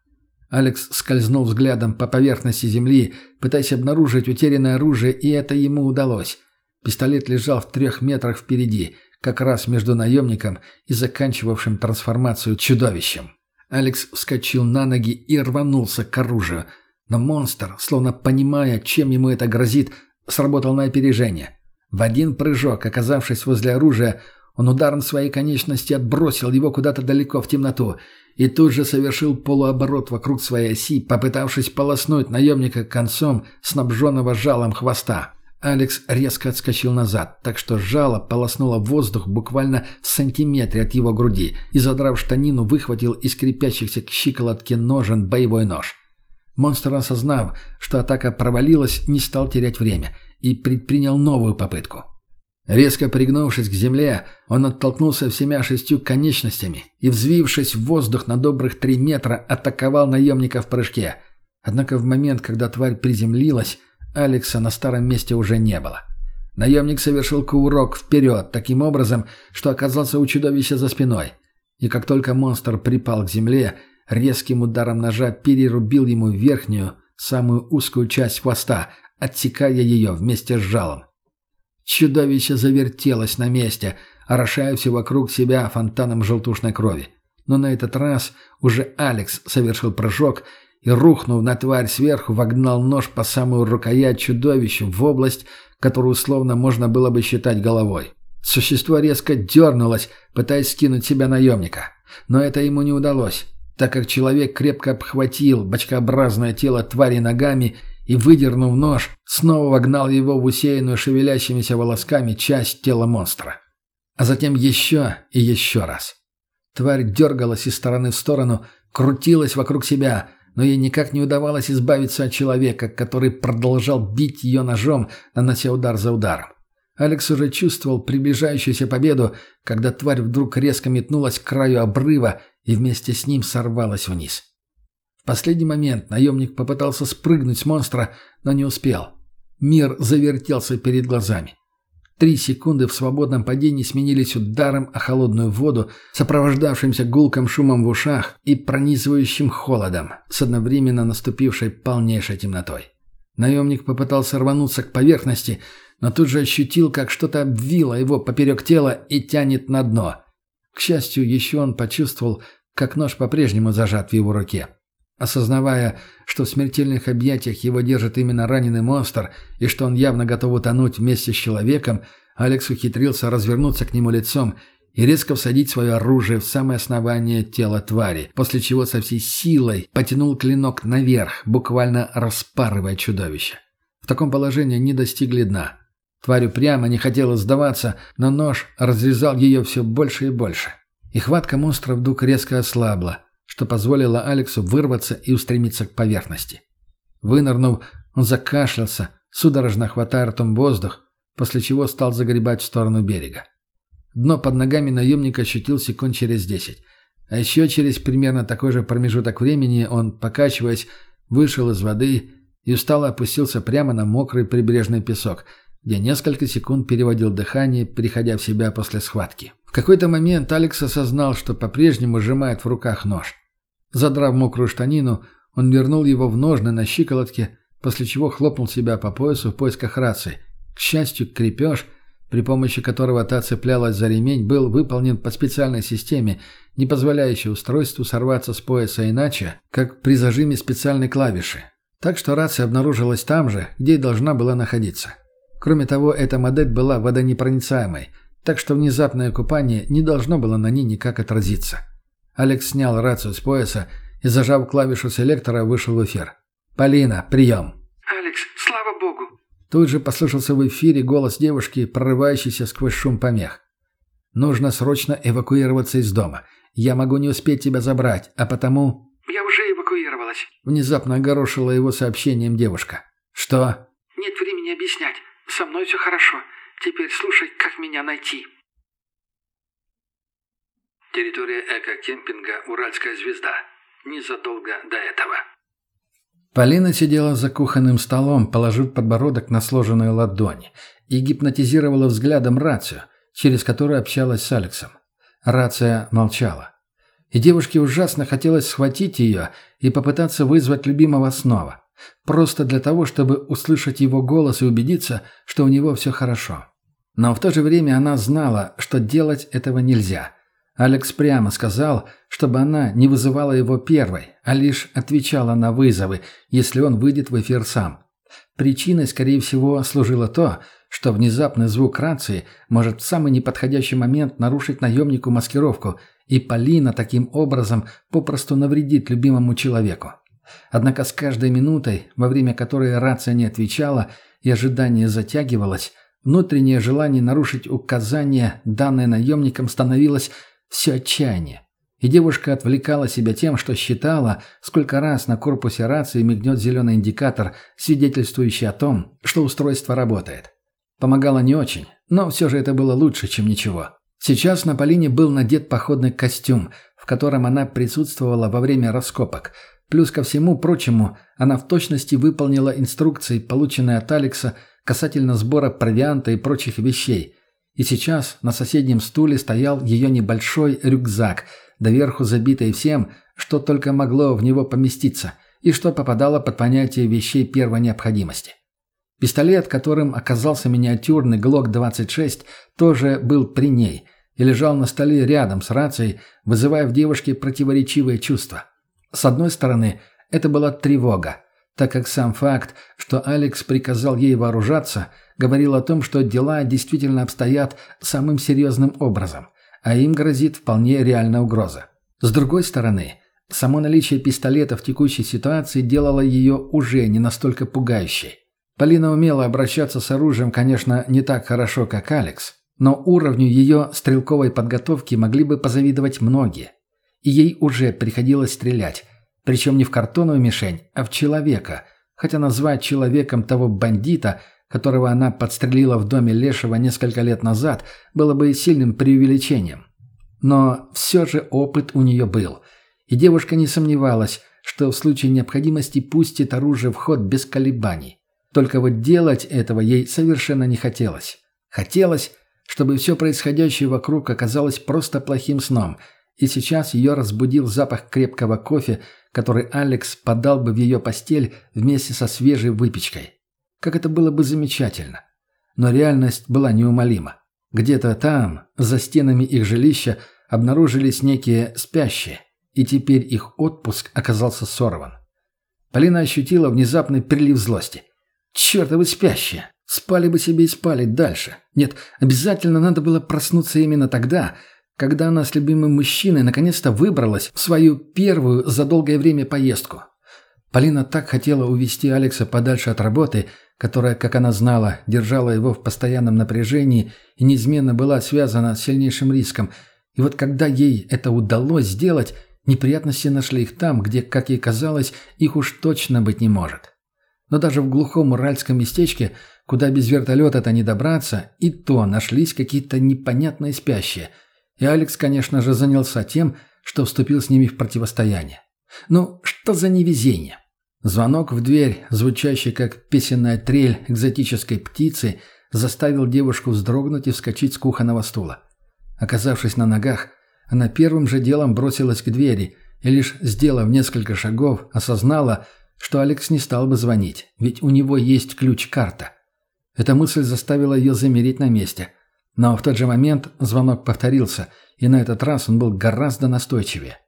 Алекс скользнул взглядом по поверхности земли, пытаясь обнаружить утерянное оружие, и это ему удалось. Пистолет лежал в трех метрах впереди, как раз между наемником и заканчивавшим трансформацию чудовищем. Алекс вскочил на ноги и рванулся к оружию, но монстр, словно понимая, чем ему это грозит, сработал на опережение. В один прыжок, оказавшись возле оружия, он ударом своей конечности отбросил его куда-то далеко в темноту и тут же совершил полуоборот вокруг своей оси, попытавшись полоснуть наемника концом снабженного жалом хвоста. Алекс резко отскочил назад, так что жало полоснуло воздух буквально в сантиметре от его груди и, задрав штанину, выхватил из крепящихся к щиколотке ножен боевой нож. Монстр, осознав, что атака провалилась, не стал терять время и предпринял новую попытку. Резко пригнувшись к земле, он оттолкнулся всеми шестью конечностями и, взвившись в воздух на добрых три метра, атаковал наемника в прыжке. Однако в момент, когда тварь приземлилась, Алекса на старом месте уже не было. Наемник совершил кувырок вперед, таким образом, что оказался у чудовища за спиной. И как только монстр припал к земле, резким ударом ножа перерубил ему верхнюю, самую узкую часть хвоста, отсекая ее вместе с жалом. Чудовище завертелось на месте, орошая все вокруг себя фонтаном желтушной крови. Но на этот раз уже Алекс совершил прыжок и, рухнув на тварь сверху, вогнал нож по самую рукоять чудовищу в область, которую условно можно было бы считать головой. Существо резко дернулось, пытаясь скинуть себя наемника. Но это ему не удалось, так как человек крепко обхватил бочкообразное тело твари ногами и, выдернув нож, снова вогнал его в усеянную шевелящимися волосками часть тела монстра. А затем еще и еще раз. Тварь дергалась из стороны в сторону, крутилась вокруг себя, но ей никак не удавалось избавиться от человека, который продолжал бить ее ножом, нанося удар за ударом. Алекс уже чувствовал приближающуюся победу, когда тварь вдруг резко метнулась к краю обрыва и вместе с ним сорвалась вниз последний момент наемник попытался спрыгнуть с монстра, но не успел. Мир завертелся перед глазами. Три секунды в свободном падении сменились ударом о холодную воду, сопровождавшимся гулком шумом в ушах и пронизывающим холодом, с одновременно наступившей полнейшей темнотой. Наемник попытался рвануться к поверхности, но тут же ощутил, как что-то обвило его поперек тела и тянет на дно. К счастью, еще он почувствовал, как нож по-прежнему зажат в его руке. Осознавая, что в смертельных объятиях его держит именно раненый монстр и что он явно готов утонуть вместе с человеком, Алекс ухитрился развернуться к нему лицом и резко всадить свое оружие в самое основание тела твари, после чего со всей силой потянул клинок наверх, буквально распарывая чудовище. В таком положении не достигли дна. Тварь прямо не хотела сдаваться, но нож разрезал ее все больше и больше. И хватка монстра вдруг резко ослабла – что позволило Алексу вырваться и устремиться к поверхности. Вынырнув, он закашлялся, судорожно хватая ртом воздух, после чего стал загребать в сторону берега. Дно под ногами наемника ощутил секунд через десять. А еще через примерно такой же промежуток времени он, покачиваясь, вышел из воды и устало опустился прямо на мокрый прибрежный песок, где несколько секунд переводил дыхание, приходя в себя после схватки. В какой-то момент Алекс осознал, что по-прежнему сжимает в руках нож. Задрав мокрую штанину, он вернул его в ножны на щиколотке, после чего хлопнул себя по поясу в поисках рации. К счастью, крепеж, при помощи которого та цеплялась за ремень, был выполнен по специальной системе, не позволяющей устройству сорваться с пояса иначе, как при зажиме специальной клавиши. Так что рация обнаружилась там же, где и должна была находиться. Кроме того, эта модель была водонепроницаемой, так что внезапное купание не должно было на ней никак отразиться. Алекс снял рацию с пояса и, зажав клавишу селектора, вышел в эфир. «Полина, прием!» «Алекс, слава богу!» Тут же послышался в эфире голос девушки, прорывающийся сквозь шум помех. «Нужно срочно эвакуироваться из дома. Я могу не успеть тебя забрать, а потому...» «Я уже эвакуировалась». Внезапно огорошила его сообщением девушка. «Что?» «Нет времени объяснять. Со мной все хорошо. Теперь слушай, как меня найти». Территория эко-кемпинга «Уральская звезда». Незадолго до этого. Полина сидела за кухонным столом, положив подбородок на сложенную ладони, и гипнотизировала взглядом рацию, через которую общалась с Алексом. Рация молчала. И девушке ужасно хотелось схватить ее и попытаться вызвать любимого снова. Просто для того, чтобы услышать его голос и убедиться, что у него все хорошо. Но в то же время она знала, что делать этого нельзя. Алекс прямо сказал, чтобы она не вызывала его первой, а лишь отвечала на вызовы, если он выйдет в эфир сам. Причиной, скорее всего, служило то, что внезапный звук рации может в самый неподходящий момент нарушить наемнику маскировку, и Полина таким образом попросту навредит любимому человеку. Однако с каждой минутой, во время которой рация не отвечала и ожидание затягивалось, внутреннее желание нарушить указания, данные наемникам, становилось все отчаяние. И девушка отвлекала себя тем, что считала, сколько раз на корпусе рации мигнет зеленый индикатор, свидетельствующий о том, что устройство работает. Помогало не очень, но все же это было лучше, чем ничего. Сейчас на Полине был надет походный костюм, в котором она присутствовала во время раскопок. Плюс ко всему прочему, она в точности выполнила инструкции, полученные от Алекса касательно сбора провианта и прочих вещей – и сейчас на соседнем стуле стоял ее небольшой рюкзак, доверху забитый всем, что только могло в него поместиться, и что попадало под понятие вещей первой необходимости. Пистолет, которым оказался миниатюрный ГЛОК-26, тоже был при ней и лежал на столе рядом с рацией, вызывая в девушке противоречивые чувства. С одной стороны, это была тревога, так как сам факт, что Алекс приказал ей вооружаться – говорил о том, что дела действительно обстоят самым серьезным образом, а им грозит вполне реальная угроза. С другой стороны, само наличие пистолета в текущей ситуации делало ее уже не настолько пугающей. Полина умела обращаться с оружием, конечно, не так хорошо, как Алекс, но уровню ее стрелковой подготовки могли бы позавидовать многие. И ей уже приходилось стрелять, причем не в картонную мишень, а в человека, хотя назвать человеком того бандита – которого она подстрелила в доме Лешего несколько лет назад, было бы сильным преувеличением. Но все же опыт у нее был, и девушка не сомневалась, что в случае необходимости пустит оружие в ход без колебаний. Только вот делать этого ей совершенно не хотелось. Хотелось, чтобы все происходящее вокруг оказалось просто плохим сном, и сейчас ее разбудил запах крепкого кофе, который Алекс подал бы в ее постель вместе со свежей выпечкой. Как это было бы замечательно. Но реальность была неумолима. Где-то там, за стенами их жилища, обнаружились некие спящие, и теперь их отпуск оказался сорван. Полина ощутила внезапный прилив злости. «Чертовы спящие! Спали бы себе и спали дальше. Нет, обязательно надо было проснуться именно тогда, когда она с любимым мужчиной наконец-то выбралась в свою первую за долгое время поездку. Полина так хотела увести Алекса подальше от работы, которая, как она знала, держала его в постоянном напряжении и неизменно была связана с сильнейшим риском. И вот когда ей это удалось сделать, неприятности нашли их там, где, как ей казалось, их уж точно быть не может. Но даже в глухом уральском местечке, куда без вертолета-то не добраться, и то нашлись какие-то непонятные спящие. И Алекс, конечно же, занялся тем, что вступил с ними в противостояние. Ну, что за невезение? Звонок в дверь, звучащий как песенная трель экзотической птицы, заставил девушку вздрогнуть и вскочить с кухонного стула. Оказавшись на ногах, она первым же делом бросилась к двери и лишь сделав несколько шагов, осознала, что Алекс не стал бы звонить, ведь у него есть ключ-карта. Эта мысль заставила ее замереть на месте, Но в тот же момент звонок повторился, и на этот раз он был гораздо настойчивее.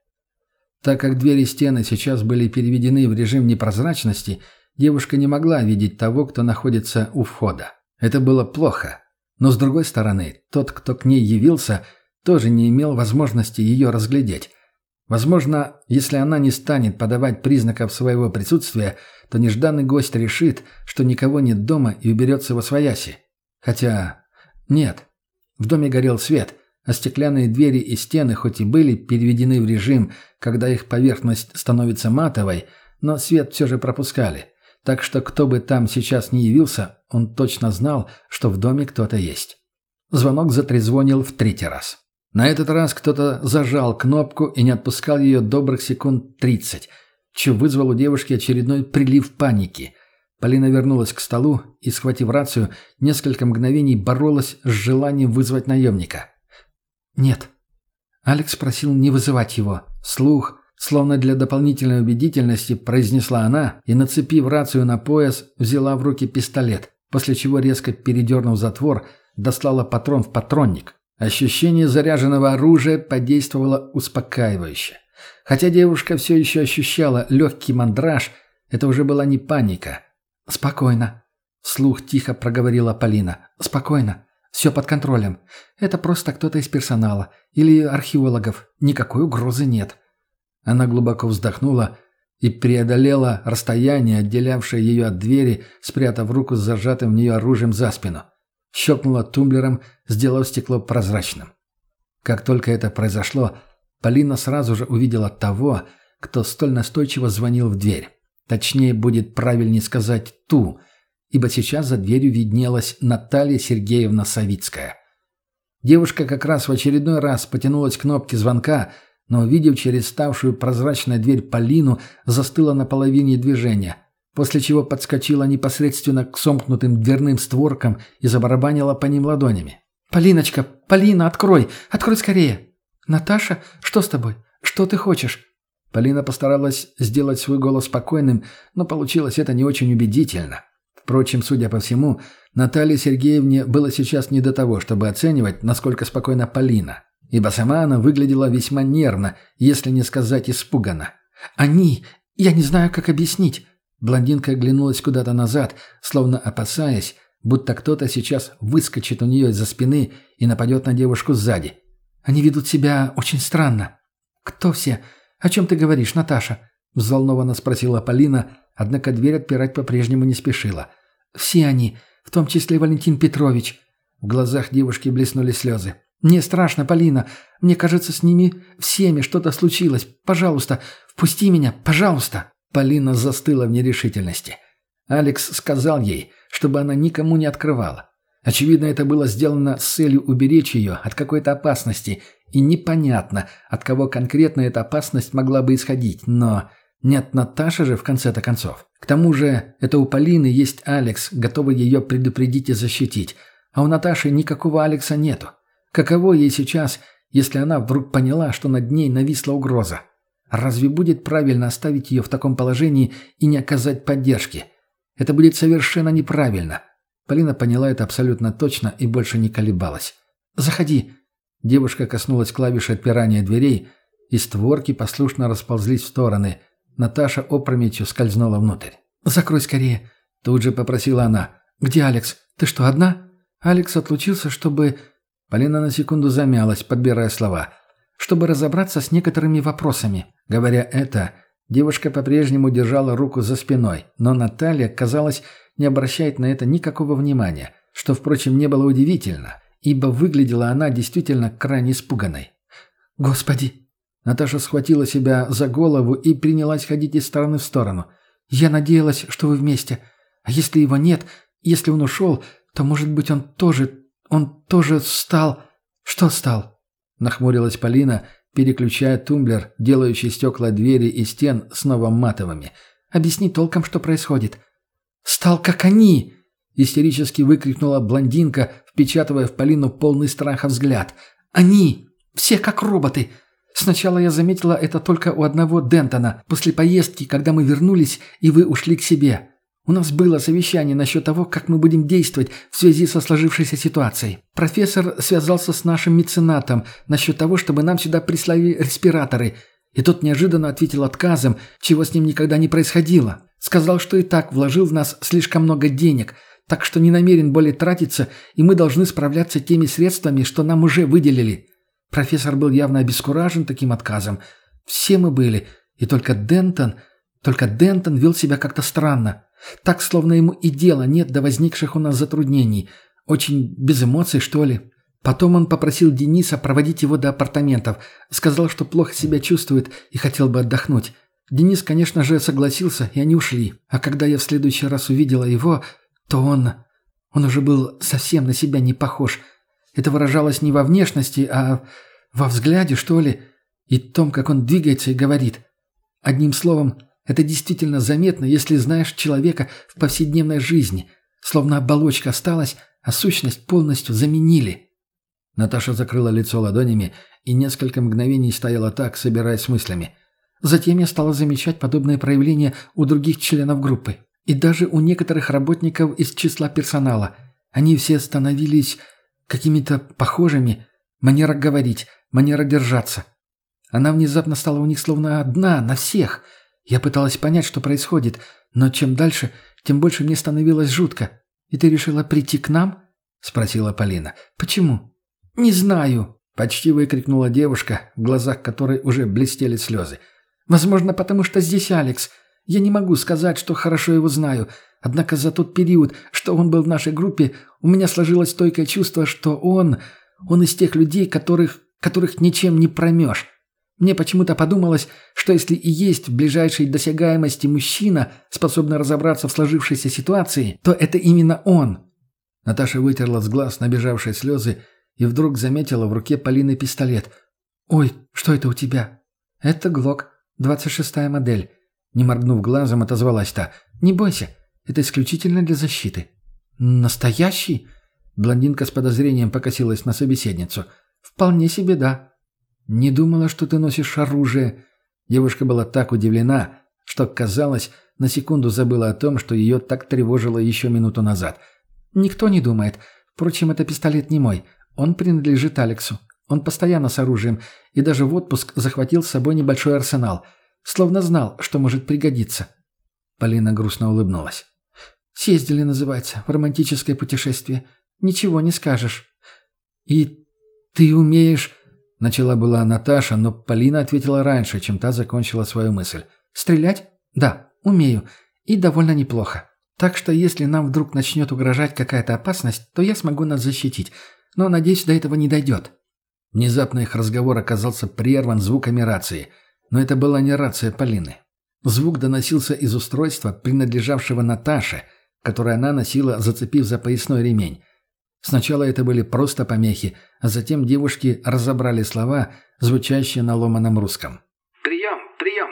Так как двери стены сейчас были переведены в режим непрозрачности, девушка не могла видеть того, кто находится у входа. Это было плохо. Но с другой стороны, тот, кто к ней явился, тоже не имел возможности ее разглядеть. Возможно, если она не станет подавать признаков своего присутствия, то нежданный гость решит, что никого нет дома и уберется во свояси. Хотя... Нет. В доме горел свет, а стеклянные двери и стены хоть и были переведены в режим, когда их поверхность становится матовой, но свет все же пропускали. Так что кто бы там сейчас не явился, он точно знал, что в доме кто-то есть. Звонок затрезвонил в третий раз. На этот раз кто-то зажал кнопку и не отпускал ее добрых секунд тридцать, что вызвал у девушки очередной прилив паники. Полина вернулась к столу и, схватив рацию, несколько мгновений боролась с желанием вызвать наемника. «Нет». Алекс просил не вызывать его. Слух, словно для дополнительной убедительности, произнесла она и, нацепив рацию на пояс, взяла в руки пистолет, после чего, резко передернув затвор, дослала патрон в патронник. Ощущение заряженного оружия подействовало успокаивающе. Хотя девушка все еще ощущала легкий мандраж, это уже была не паника. «Спокойно», — вслух тихо проговорила Полина. «Спокойно. Все под контролем. Это просто кто-то из персонала. Или археологов. Никакой угрозы нет». Она глубоко вздохнула и преодолела расстояние, отделявшее ее от двери, спрятав руку с зажатым в нее оружием за спину. Щелкнула тумблером, сделав стекло прозрачным. Как только это произошло, Полина сразу же увидела того, кто столь настойчиво звонил в дверь. Точнее, будет правильнее сказать «ту», ибо сейчас за дверью виднелась Наталья Сергеевна Савицкая. Девушка как раз в очередной раз потянулась к кнопке звонка, но, увидев через ставшую прозрачной дверь Полину, застыла на половине движения, после чего подскочила непосредственно к сомкнутым дверным створкам и забарабанила по ним ладонями. «Полиночка! Полина, открой! Открой скорее!» «Наташа, что с тобой? Что ты хочешь?» Полина постаралась сделать свой голос спокойным, но получилось это не очень убедительно. Впрочем, судя по всему, Наталье Сергеевне было сейчас не до того, чтобы оценивать, насколько спокойна Полина, ибо сама она выглядела весьма нервно, если не сказать испуганно. «Они! Я не знаю, как объяснить!» Блондинка оглянулась куда-то назад, словно опасаясь, будто кто-то сейчас выскочит у нее из-за спины и нападет на девушку сзади. Они ведут себя очень странно». «Кто все? О чем ты говоришь, Наташа?» – взволнованно спросила Полина, однако дверь отпирать по-прежнему не спешила. «Все они, в том числе Валентин Петрович». В глазах девушки блеснули слезы. «Мне страшно, Полина. Мне кажется, с ними всеми что-то случилось. Пожалуйста, впусти меня, пожалуйста». Полина застыла в нерешительности. Алекс сказал ей, чтобы она никому не открывала. Очевидно, это было сделано с целью уберечь ее от какой-то опасности, и непонятно, от кого конкретно эта опасность могла бы исходить, но... Нет Наташи же, в конце-то концов. К тому же, это у Полины есть Алекс, готовый ее предупредить и защитить, а у Наташи никакого Алекса нету. Каково ей сейчас, если она вдруг поняла, что над ней нависла угроза? Разве будет правильно оставить ее в таком положении и не оказать поддержки? Это будет совершенно неправильно. Полина поняла это абсолютно точно и больше не колебалась. «Заходи!» Девушка коснулась клавиши отпирания дверей, и створки послушно расползлись в стороны. Наташа опрометью скользнула внутрь. «Закрой скорее!» Тут же попросила она. «Где Алекс? Ты что, одна?» Алекс отлучился, чтобы... Полина на секунду замялась, подбирая слова. «Чтобы разобраться с некоторыми вопросами». Говоря это, девушка по-прежнему держала руку за спиной, но Наталья, казалось, не обращает на это никакого внимания, что, впрочем, не было удивительно, ибо выглядела она действительно крайне испуганной. «Господи!» Наташа схватила себя за голову и принялась ходить из стороны в сторону. «Я надеялась, что вы вместе. А если его нет, если он ушел, то, может быть, он тоже... он тоже стал... Что стал?» Нахмурилась Полина, переключая тумблер, делающий стекла двери и стен снова матовыми. «Объясни толком, что происходит. «Стал как они!» — истерически выкрикнула блондинка, впечатывая в Полину полный страха взгляд. «Они! Все как роботы! Сначала я заметила это только у одного Дентона, после поездки, когда мы вернулись, и вы ушли к себе. У нас было совещание насчет того, как мы будем действовать в связи со сложившейся ситуацией. Профессор связался с нашим меценатом насчет того, чтобы нам сюда прислали респираторы. И тот неожиданно ответил отказом, чего с ним никогда не происходило. Сказал, что и так вложил в нас слишком много денег, так что не намерен более тратиться, и мы должны справляться теми средствами, что нам уже выделили. Профессор был явно обескуражен таким отказом. Все мы были, и только Дентон... Только Дентон вел себя как-то странно. Так, словно ему и дела нет до возникших у нас затруднений. Очень без эмоций, что ли. Потом он попросил Дениса проводить его до апартаментов. Сказал, что плохо себя чувствует и хотел бы отдохнуть. Денис, конечно же, согласился, и они ушли. А когда я в следующий раз увидела его, то он... Он уже был совсем на себя не похож. Это выражалось не во внешности, а во взгляде, что ли, и том, как он двигается и говорит. Одним словом, это действительно заметно, если знаешь человека в повседневной жизни, словно оболочка осталась, а сущность полностью заменили. Наташа закрыла лицо ладонями и несколько мгновений стояла так, собираясь с мыслями. Затем я стала замечать подобные проявления у других членов группы. И даже у некоторых работников из числа персонала. Они все становились какими-то похожими. Манера говорить, манера держаться. Она внезапно стала у них словно одна, на всех – я пыталась понять, что происходит, но чем дальше, тем больше мне становилось жутко. И ты решила прийти к нам?» — спросила Полина. «Почему?» «Не знаю», — почти выкрикнула девушка, в глазах которой уже блестели слезы. «Возможно, потому что здесь Алекс. Я не могу сказать, что хорошо его знаю. Однако за тот период, что он был в нашей группе, у меня сложилось стойкое чувство, что он... Он из тех людей, которых... которых ничем не промешь. Мне почему-то подумалось, что если и есть в ближайшей досягаемости мужчина, способный разобраться в сложившейся ситуации, то это именно он. Наташа вытерла с глаз набежавшие слезы и вдруг заметила в руке Полины пистолет. «Ой, что это у тебя?» «Это Глок, 26-я модель». Не моргнув глазом, отозвалась та. «Не бойся, это исключительно для защиты». «Настоящий?» Блондинка с подозрением покосилась на собеседницу. «Вполне себе да». «Не думала, что ты носишь оружие». Девушка была так удивлена, что, казалось, на секунду забыла о том, что ее так тревожило еще минуту назад. «Никто не думает. Впрочем, это пистолет не мой. Он принадлежит Алексу. Он постоянно с оружием и даже в отпуск захватил с собой небольшой арсенал. Словно знал, что может пригодиться». Полина грустно улыбнулась. «Съездили, называется, в романтическое путешествие. Ничего не скажешь». «И ты умеешь...» Начала была Наташа, но Полина ответила раньше, чем та закончила свою мысль. «Стрелять? Да, умею. И довольно неплохо. Так что если нам вдруг начнет угрожать какая-то опасность, то я смогу нас защитить. Но, надеюсь, до этого не дойдет». Внезапно их разговор оказался прерван звуками рации. Но это была не рация Полины. Звук доносился из устройства, принадлежавшего Наташе, которое она носила, зацепив за поясной ремень. Сначала это были просто помехи, а затем девушки разобрали слова, звучащие на ломаном русском. «Прием, прием!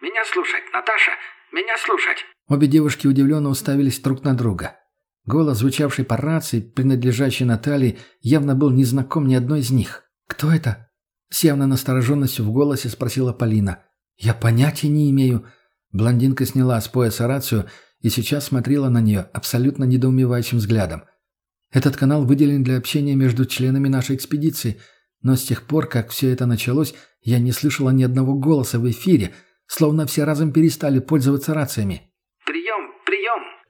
Меня слушать, Наташа! Меня слушать!» Обе девушки удивленно уставились друг на друга. Голос, звучавший по рации, принадлежащий Наталье, явно был незнаком ни одной из них. «Кто это?» С явной настороженностью в голосе спросила Полина. «Я понятия не имею». Блондинка сняла с пояса рацию и сейчас смотрела на нее абсолютно недоумевающим взглядом. Этот канал выделен для общения между членами нашей экспедиции, но с тех пор, как все это началось, я не слышала ни одного голоса в эфире, словно все разом перестали пользоваться рациями.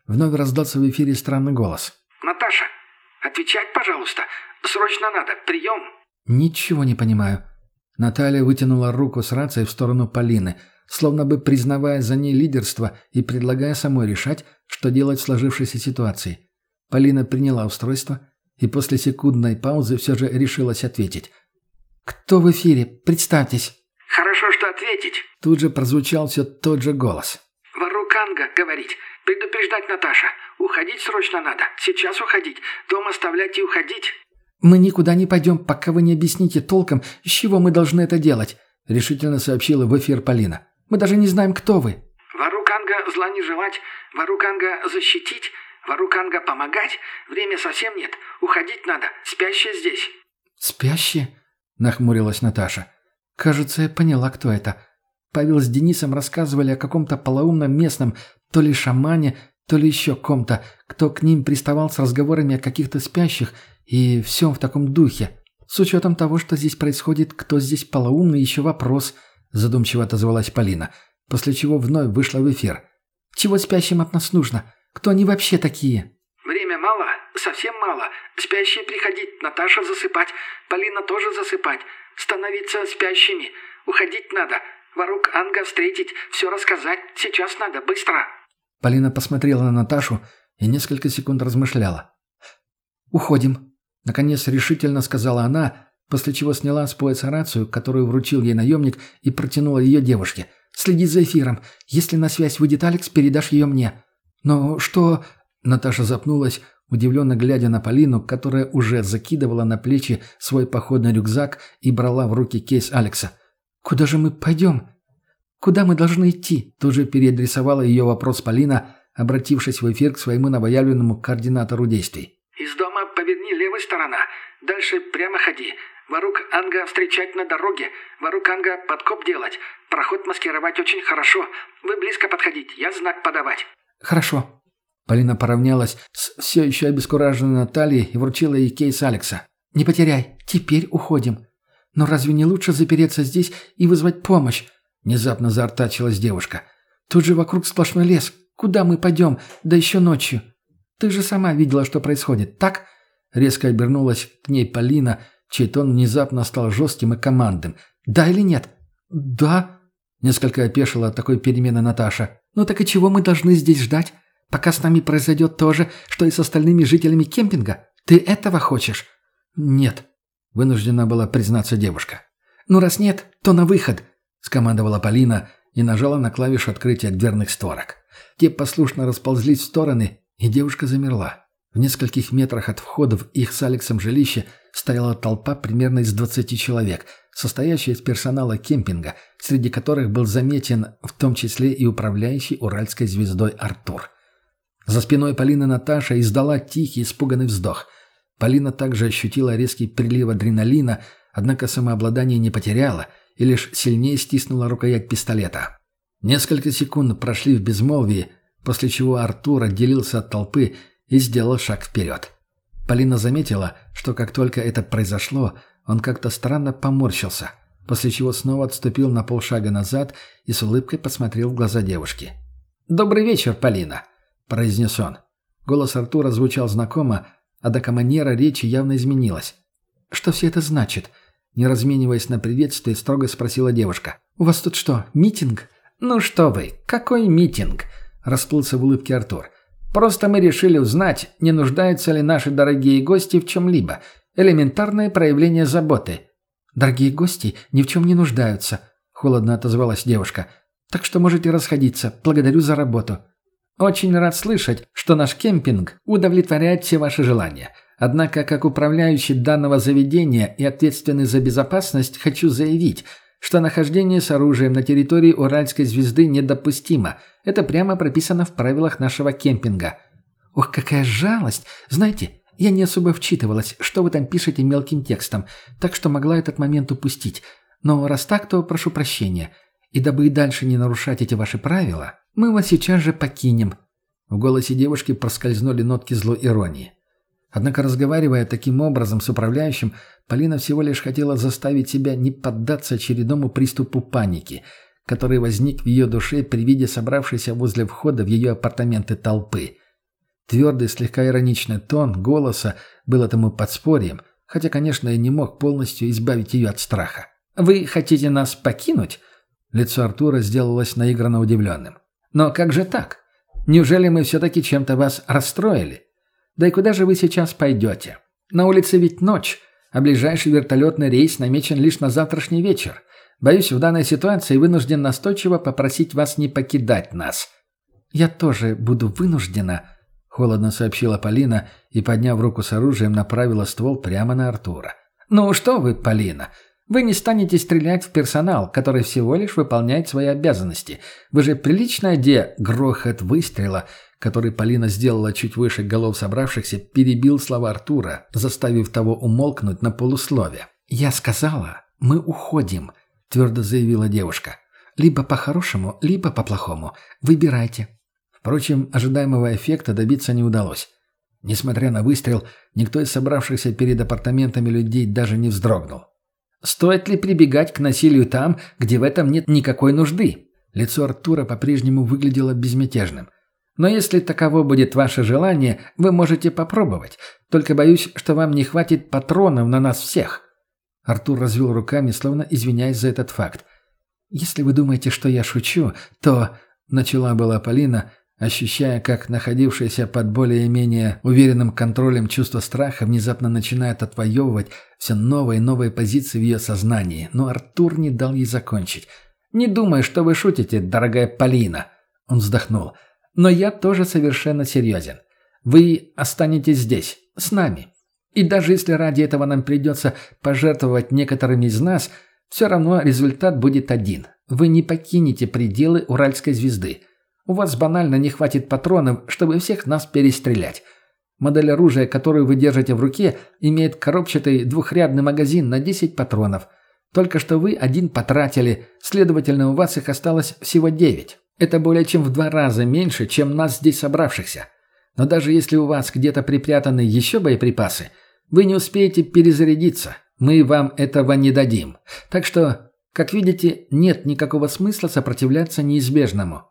Вновь раздался в эфире странный голос. «Наташа, отвечать, пожалуйста. Срочно надо. Прием!» «Ничего не понимаю». Наталья вытянула руку с рацией в сторону Полины, словно бы признавая за ней лидерство и предлагая самой решать, что делать в сложившейся ситуации. Полина приняла устройство и после секундной паузы все же решилась ответить. «Кто в эфире? Представьтесь». «Хорошо, что ответить». Тут же прозвучал все тот же голос. «Варуканга, говорить. Предупреждать Наташа. Уходить срочно надо. Сейчас уходить. Дом оставлять и уходить». «Мы никуда не пойдем, пока вы не объясните толком, с чего мы должны это делать», — решительно сообщила в эфир Полина. «Мы даже не знаем, кто вы». «Варуканга зла не желать. Варуканга защитить. Варуканга помогать? Время совсем нет. Уходить надо. Спящие здесь». «Спящие?» — нахмурилась Наташа. «Кажется, я поняла, кто это. Павел с Денисом рассказывали о каком-то полоумном местном, то ли шамане, то ли еще ком-то, кто к ним приставал с разговорами о каких-то спящих и всем в таком духе. С учетом того, что здесь происходит, кто здесь полоумный, еще вопрос», — задумчиво отозвалась Полина, после чего вновь вышла в эфир. «Чего спящим от нас нужно? Кто они вообще такие?» «Время мало, совсем мало. Спящие приходить, Наташа засыпать, Полина тоже засыпать, становиться спящими. Уходить надо, Варук Анга встретить, все рассказать, сейчас надо, быстро!» Полина посмотрела на Наташу и несколько секунд размышляла. «Уходим», — наконец решительно сказала она, после чего сняла с пояса рацию, которую вручил ей наемник, и протянула ее девушке. «Следи за эфиром. Если на связь выйдет Алекс, передашь ее мне». «Но что...» Наташа запнулась, удивленно глядя на Полину, которая уже закидывала на плечи свой походный рюкзак и брала в руки кейс Алекса. «Куда же мы пойдем? Куда мы должны идти?» Тут же переадресовала ее вопрос Полина, обратившись в эфир к своему новоявленному координатору действий. «Из дома поверни левой сторона. Дальше прямо ходи. Варук Анга встречать на дороге. Варук Анга подкоп делать. Проход маскировать очень хорошо. Вы близко подходить. Я знак подавать». «Хорошо». Полина поравнялась с все еще обескураженной Натальей и вручила ей кейс Алекса. «Не потеряй. Теперь уходим». «Но разве не лучше запереться здесь и вызвать помощь?» Внезапно заортачилась девушка. «Тут же вокруг сплошной лес. Куда мы пойдем? Да еще ночью. Ты же сама видела, что происходит, так?» Резко обернулась к ней Полина, чей тон внезапно стал жестким и командным. «Да или нет?» «Да», — несколько опешила от такой перемены Наташа. «Ну так и чего мы должны здесь ждать? Пока с нами произойдет то же, что и с остальными жителями кемпинга? Ты этого хочешь?» «Нет», Вынуждена была признаться девушка. «Ну, раз нет, то на выход!» — скомандовала Полина и нажала на клавишу открытия дверных створок. Те послушно расползлись в стороны, и девушка замерла. В нескольких метрах от входа в их с Алексом жилище стояла толпа примерно из 20 человек, состоящая из персонала кемпинга, среди которых был заметен в том числе и управляющий уральской звездой Артур. За спиной Полины Наташа издала тихий испуганный вздох — Полина также ощутила резкий прилив адреналина, однако самообладание не потеряла и лишь сильнее стиснула рукоять пистолета. Несколько секунд прошли в безмолвии, после чего Артур отделился от толпы и сделал шаг вперед. Полина заметила, что как только это произошло, он как-то странно поморщился, после чего снова отступил на полшага назад и с улыбкой посмотрел в глаза девушки. «Добрый вечер, Полина», — произнес он. Голос Артура звучал знакомо, а до команера речи явно изменилась. «Что все это значит?» Не размениваясь на приветствие, строго спросила девушка. «У вас тут что, митинг?» «Ну что вы, какой митинг?» Расплылся в улыбке Артур. «Просто мы решили узнать, не нуждаются ли наши дорогие гости в чем-либо. Элементарное проявление заботы». «Дорогие гости ни в чем не нуждаются», — холодно отозвалась девушка. «Так что можете расходиться. Благодарю за работу». Очень рад слышать, что наш кемпинг удовлетворяет все ваши желания. Однако, как управляющий данного заведения и ответственный за безопасность, хочу заявить, что нахождение с оружием на территории Уральской звезды недопустимо. Это прямо прописано в правилах нашего кемпинга. Ох, какая жалость! Знаете, я не особо вчитывалась, что вы там пишете мелким текстом, так что могла этот момент упустить. Но раз так, то прошу прощения. И дабы и дальше не нарушать эти ваши правила, мы вас сейчас же покинем». В голосе девушки проскользнули нотки злой иронии. Однако, разговаривая таким образом с управляющим, Полина всего лишь хотела заставить себя не поддаться очередному приступу паники, который возник в ее душе при виде собравшейся возле входа в ее апартаменты толпы. Твердый, слегка ироничный тон голоса был этому подспорьем, хотя, конечно, и не мог полностью избавить ее от страха. «Вы хотите нас покинуть?» Лицо Артура сделалось наигранно удивленным. «Но как же так? Неужели мы все-таки чем-то вас расстроили? Да и куда же вы сейчас пойдете? На улице ведь ночь, а ближайший вертолетный рейс намечен лишь на завтрашний вечер. Боюсь, в данной ситуации вынужден настойчиво попросить вас не покидать нас». «Я тоже буду вынуждена», — холодно сообщила Полина и, подняв руку с оружием, направила ствол прямо на Артура. «Ну что вы, Полина, вы не станете стрелять в персонал, который всего лишь выполняет свои обязанности. Вы же приличная де...» Грохот выстрела, который Полина сделала чуть выше голов собравшихся, перебил слова Артура, заставив того умолкнуть на полуслове. «Я сказала, мы уходим», — твердо заявила девушка. «Либо по-хорошему, либо по-плохому. Выбирайте». Впрочем, ожидаемого эффекта добиться не удалось. Несмотря на выстрел, никто из собравшихся перед апартаментами людей даже не вздрогнул. «Стоит ли прибегать к насилию там, где в этом нет никакой нужды?» Лицо Артура по-прежнему выглядело безмятежным. «Но если таково будет ваше желание, вы можете попробовать. Только боюсь, что вам не хватит патронов на нас всех». Артур развел руками, словно извиняясь за этот факт. «Если вы думаете, что я шучу, то...» — начала была Полина, ощущая, как находившееся под более-менее уверенным контролем чувство страха внезапно начинает отвоевывать все новые и новые позиции в ее сознании, но Артур не дал ей закончить. «Не думаю, что вы шутите, дорогая Полина», — он вздохнул. «Но я тоже совершенно серьезен. Вы останетесь здесь, с нами. И даже если ради этого нам придется пожертвовать некоторыми из нас, все равно результат будет один. Вы не покинете пределы Уральской звезды». У вас банально не хватит патронов, чтобы всех нас перестрелять. Модель оружия, которую вы держите в руке, имеет коробчатый двухрядный магазин на 10 патронов. Только что вы один потратили, следовательно, у вас их осталось всего 9. Это более чем в два раза меньше, чем нас здесь собравшихся. Но даже если у вас где-то припрятаны еще боеприпасы, вы не успеете перезарядиться. Мы вам этого не дадим. Так что, как видите, нет никакого смысла сопротивляться неизбежному.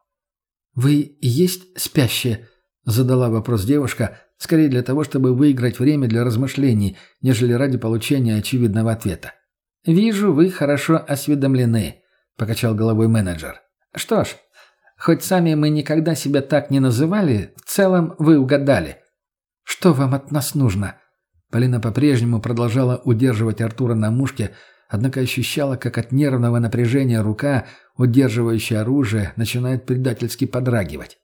«Вы есть спящие?» — задала вопрос девушка, скорее для того, чтобы выиграть время для размышлений, нежели ради получения очевидного ответа. «Вижу, вы хорошо осведомлены», — покачал головой менеджер. «Что ж, хоть сами мы никогда себя так не называли, в целом вы угадали». «Что вам от нас нужно?» Полина по-прежнему продолжала удерживать Артура на мушке, однако ощущала, как от нервного напряжения рука, удерживающая оружие, начинает предательски подрагивать.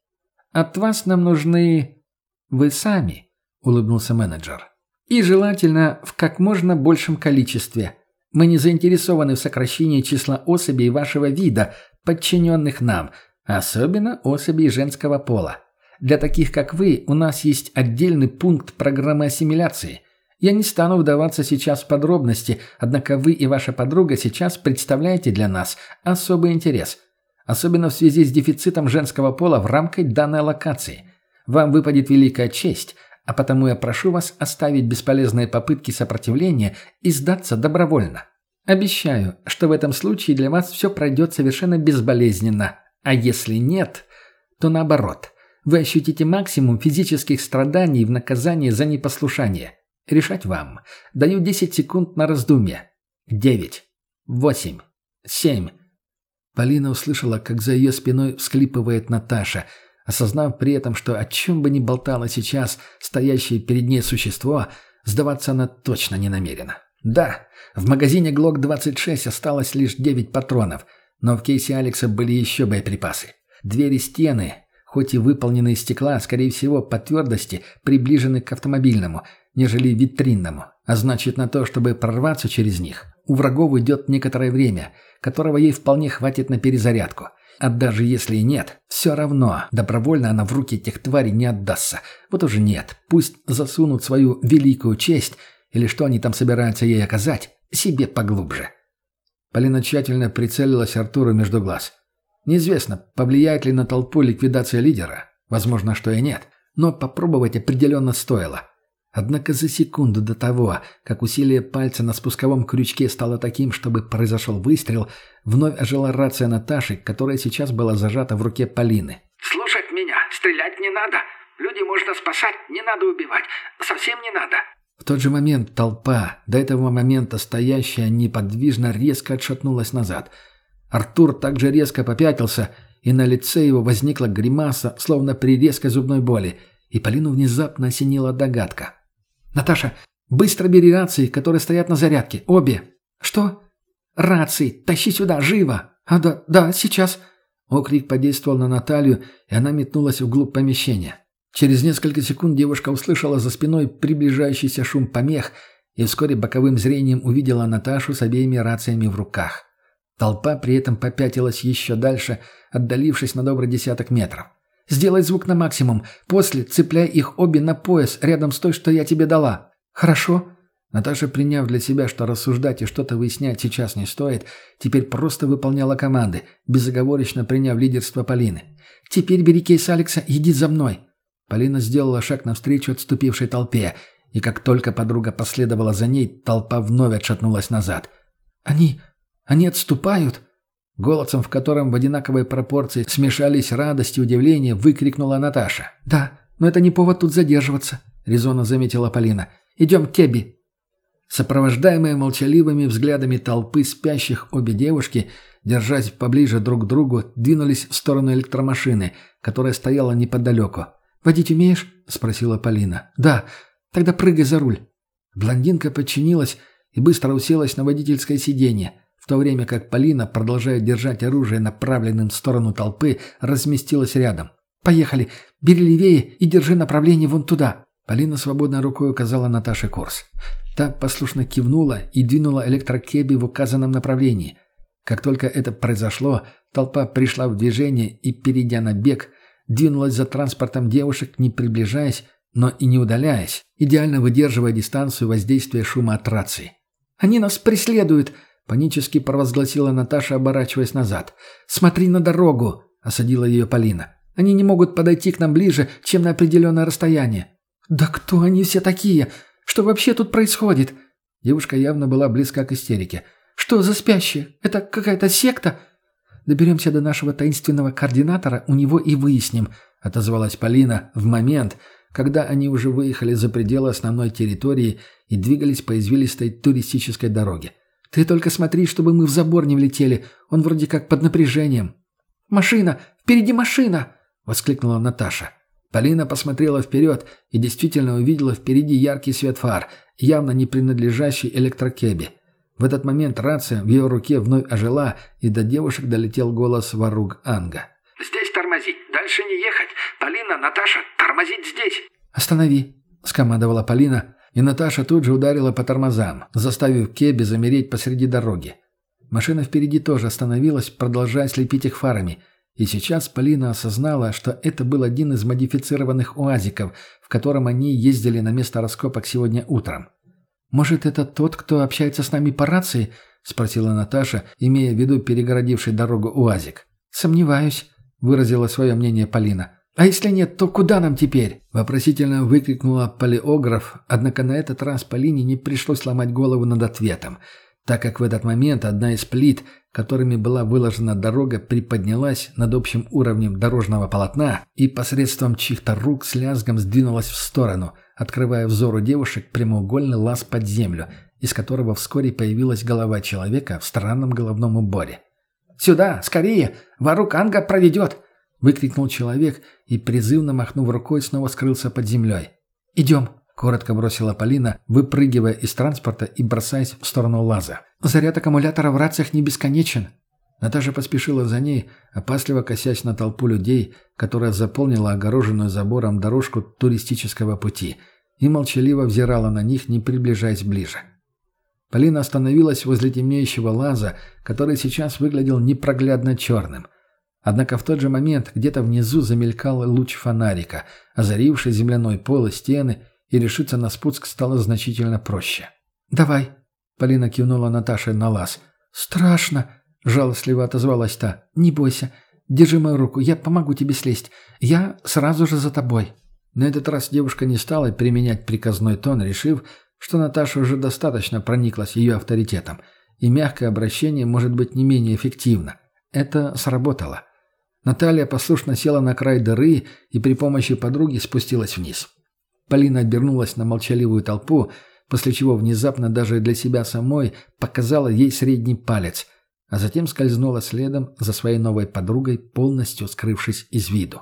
«От вас нам нужны... вы сами», — улыбнулся менеджер. «И желательно в как можно большем количестве. Мы не заинтересованы в сокращении числа особей вашего вида, подчиненных нам, особенно особей женского пола. Для таких, как вы, у нас есть отдельный пункт программы ассимиляции. Я не стану вдаваться сейчас в подробности, однако вы и ваша подруга сейчас представляете для нас особый интерес. Особенно в связи с дефицитом женского пола в рамках данной локации. Вам выпадет великая честь, а потому я прошу вас оставить бесполезные попытки сопротивления и сдаться добровольно. Обещаю, что в этом случае для вас все пройдет совершенно безболезненно. А если нет, то наоборот. Вы ощутите максимум физических страданий в наказании за непослушание. Решать вам. Даю 10 секунд на раздумье. Девять. Восемь. Семь. Полина услышала, как за ее спиной всклипывает Наташа, осознав при этом, что о чем бы ни болтало сейчас стоящее перед ней существо, сдаваться она точно не намерена. Да, в магазине ГЛОК-26 осталось лишь 9 патронов, но в кейсе Алекса были еще боеприпасы. Двери стены, хоть и выполнены из стекла, скорее всего, по твердости приближены к автомобильному – нежели витринному, а значит на то, чтобы прорваться через них, у врагов идет некоторое время, которого ей вполне хватит на перезарядку. А даже если и нет, все равно добровольно она в руки этих тварей не отдастся. Вот уже нет, пусть засунут свою великую честь, или что они там собираются ей оказать, себе поглубже. Полина тщательно прицелилась Артуру между глаз. Неизвестно, повлияет ли на толпу ликвидация лидера. Возможно, что и нет. Но попробовать определенно стоило. Однако за секунду до того, как усилие пальца на спусковом крючке стало таким, чтобы произошел выстрел, вновь ожила рация Наташи, которая сейчас была зажата в руке Полины. «Слушать меня! Стрелять не надо! Люди можно спасать, не надо убивать! Совсем не надо!» В тот же момент толпа, до этого момента стоящая неподвижно, резко отшатнулась назад. Артур также резко попятился, и на лице его возникла гримаса, словно при резкой зубной боли, и Полину внезапно осенила догадка. «Наташа, быстро бери рации, которые стоят на зарядке. Обе». «Что?» «Рации! Тащи сюда, живо!» «А да, да, сейчас!» Окрик подействовал на Наталью, и она метнулась вглубь помещения. Через несколько секунд девушка услышала за спиной приближающийся шум помех и вскоре боковым зрением увидела Наташу с обеими рациями в руках. Толпа при этом попятилась еще дальше, отдалившись на добрый десяток метров. Сделай звук на максимум. После цепляй их обе на пояс рядом с той, что я тебе дала. Хорошо. Наташа, приняв для себя, что рассуждать и что-то выяснять сейчас не стоит, теперь просто выполняла команды, безоговорочно приняв лидерство Полины. «Теперь бери кейс Алекса иди за мной!» Полина сделала шаг навстречу отступившей толпе, и как только подруга последовала за ней, толпа вновь отшатнулась назад. «Они... они отступают?» Голосом, в котором в одинаковой пропорции смешались радость и удивление, выкрикнула Наташа. «Да, но это не повод тут задерживаться», — резонно заметила Полина. «Идем к Кеби». Сопровождаемые молчаливыми взглядами толпы спящих обе девушки, держась поближе друг к другу, двинулись в сторону электромашины, которая стояла неподалеку. «Водить умеешь?» — спросила Полина. «Да. Тогда прыгай за руль». Блондинка подчинилась и быстро уселась на водительское сиденье, в то время как Полина, продолжая держать оружие направленным в сторону толпы, разместилась рядом. «Поехали. Бери левее и держи направление вон туда». Полина свободной рукой указала Наташе курс. Та послушно кивнула и двинула электрокеби в указанном направлении. Как только это произошло, толпа пришла в движение и, перейдя на бег, двинулась за транспортом девушек, не приближаясь, но и не удаляясь, идеально выдерживая дистанцию воздействия шума от рации. «Они нас преследуют!» — панически провозгласила Наташа, оборачиваясь назад. «Смотри на дорогу!» — осадила ее Полина. «Они не могут подойти к нам ближе, чем на определенное расстояние». «Да кто они все такие? Что вообще тут происходит?» Девушка явно была близка к истерике. «Что за спящие? Это какая-то секта?» «Доберемся до нашего таинственного координатора, у него и выясним», — отозвалась Полина в момент, когда они уже выехали за пределы основной территории и двигались по извилистой туристической дороге. «Ты только смотри, чтобы мы в забор не влетели, он вроде как под напряжением». «Машина! Впереди машина!» — воскликнула Наташа. Полина посмотрела вперед и действительно увидела впереди яркий свет фар, явно не принадлежащий электрокебе. В этот момент рация в ее руке вновь ожила, и до девушек долетел голос Варуг Анга. «Здесь тормозить, дальше не ехать. Полина, Наташа, тормозить здесь!» «Останови!» – скомандовала Полина, и Наташа тут же ударила по тормозам, заставив Кеби замереть посреди дороги. Машина впереди тоже остановилась, продолжая слепить их фарами – и сейчас Полина осознала, что это был один из модифицированных уазиков, в котором они ездили на место раскопок сегодня утром. «Может, это тот, кто общается с нами по рации?» – спросила Наташа, имея в виду перегородивший дорогу уазик. «Сомневаюсь», – выразила свое мнение Полина. «А если нет, то куда нам теперь?» – вопросительно выкрикнула полиограф, однако на этот раз Полине не пришлось ломать голову над ответом – так как в этот момент одна из плит, которыми была выложена дорога, приподнялась над общим уровнем дорожного полотна и посредством чьих-то рук с лязгом сдвинулась в сторону, открывая взору девушек прямоугольный лаз под землю, из которого вскоре появилась голова человека в странном головном уборе. «Сюда, скорее! Варук Анга проведет!» — выкрикнул человек и, призывно махнув рукой, снова скрылся под землей. «Идем!» Коротко бросила Полина, выпрыгивая из транспорта и бросаясь в сторону лаза. «Заряд аккумулятора в рациях не бесконечен». Наташа поспешила за ней, опасливо косясь на толпу людей, которая заполнила огороженную забором дорожку туристического пути, и молчаливо взирала на них, не приближаясь ближе. Полина остановилась возле темнеющего лаза, который сейчас выглядел непроглядно черным. Однако в тот же момент где-то внизу замелькал луч фонарика, озаривший земляной пол и стены, и решиться на спуск стало значительно проще. «Давай», — Полина кивнула Наташе на лаз. «Страшно», — жалостливо отозвалась та. «Не бойся. Держи мою руку, я помогу тебе слезть. Я сразу же за тобой». На этот раз девушка не стала применять приказной тон, решив, что Наташа уже достаточно прониклась ее авторитетом, и мягкое обращение может быть не менее эффективно. Это сработало. Наталья послушно села на край дыры и при помощи подруги спустилась вниз. Полина обернулась на молчаливую толпу, после чего внезапно даже для себя самой показала ей средний палец, а затем скользнула следом за своей новой подругой, полностью скрывшись из виду.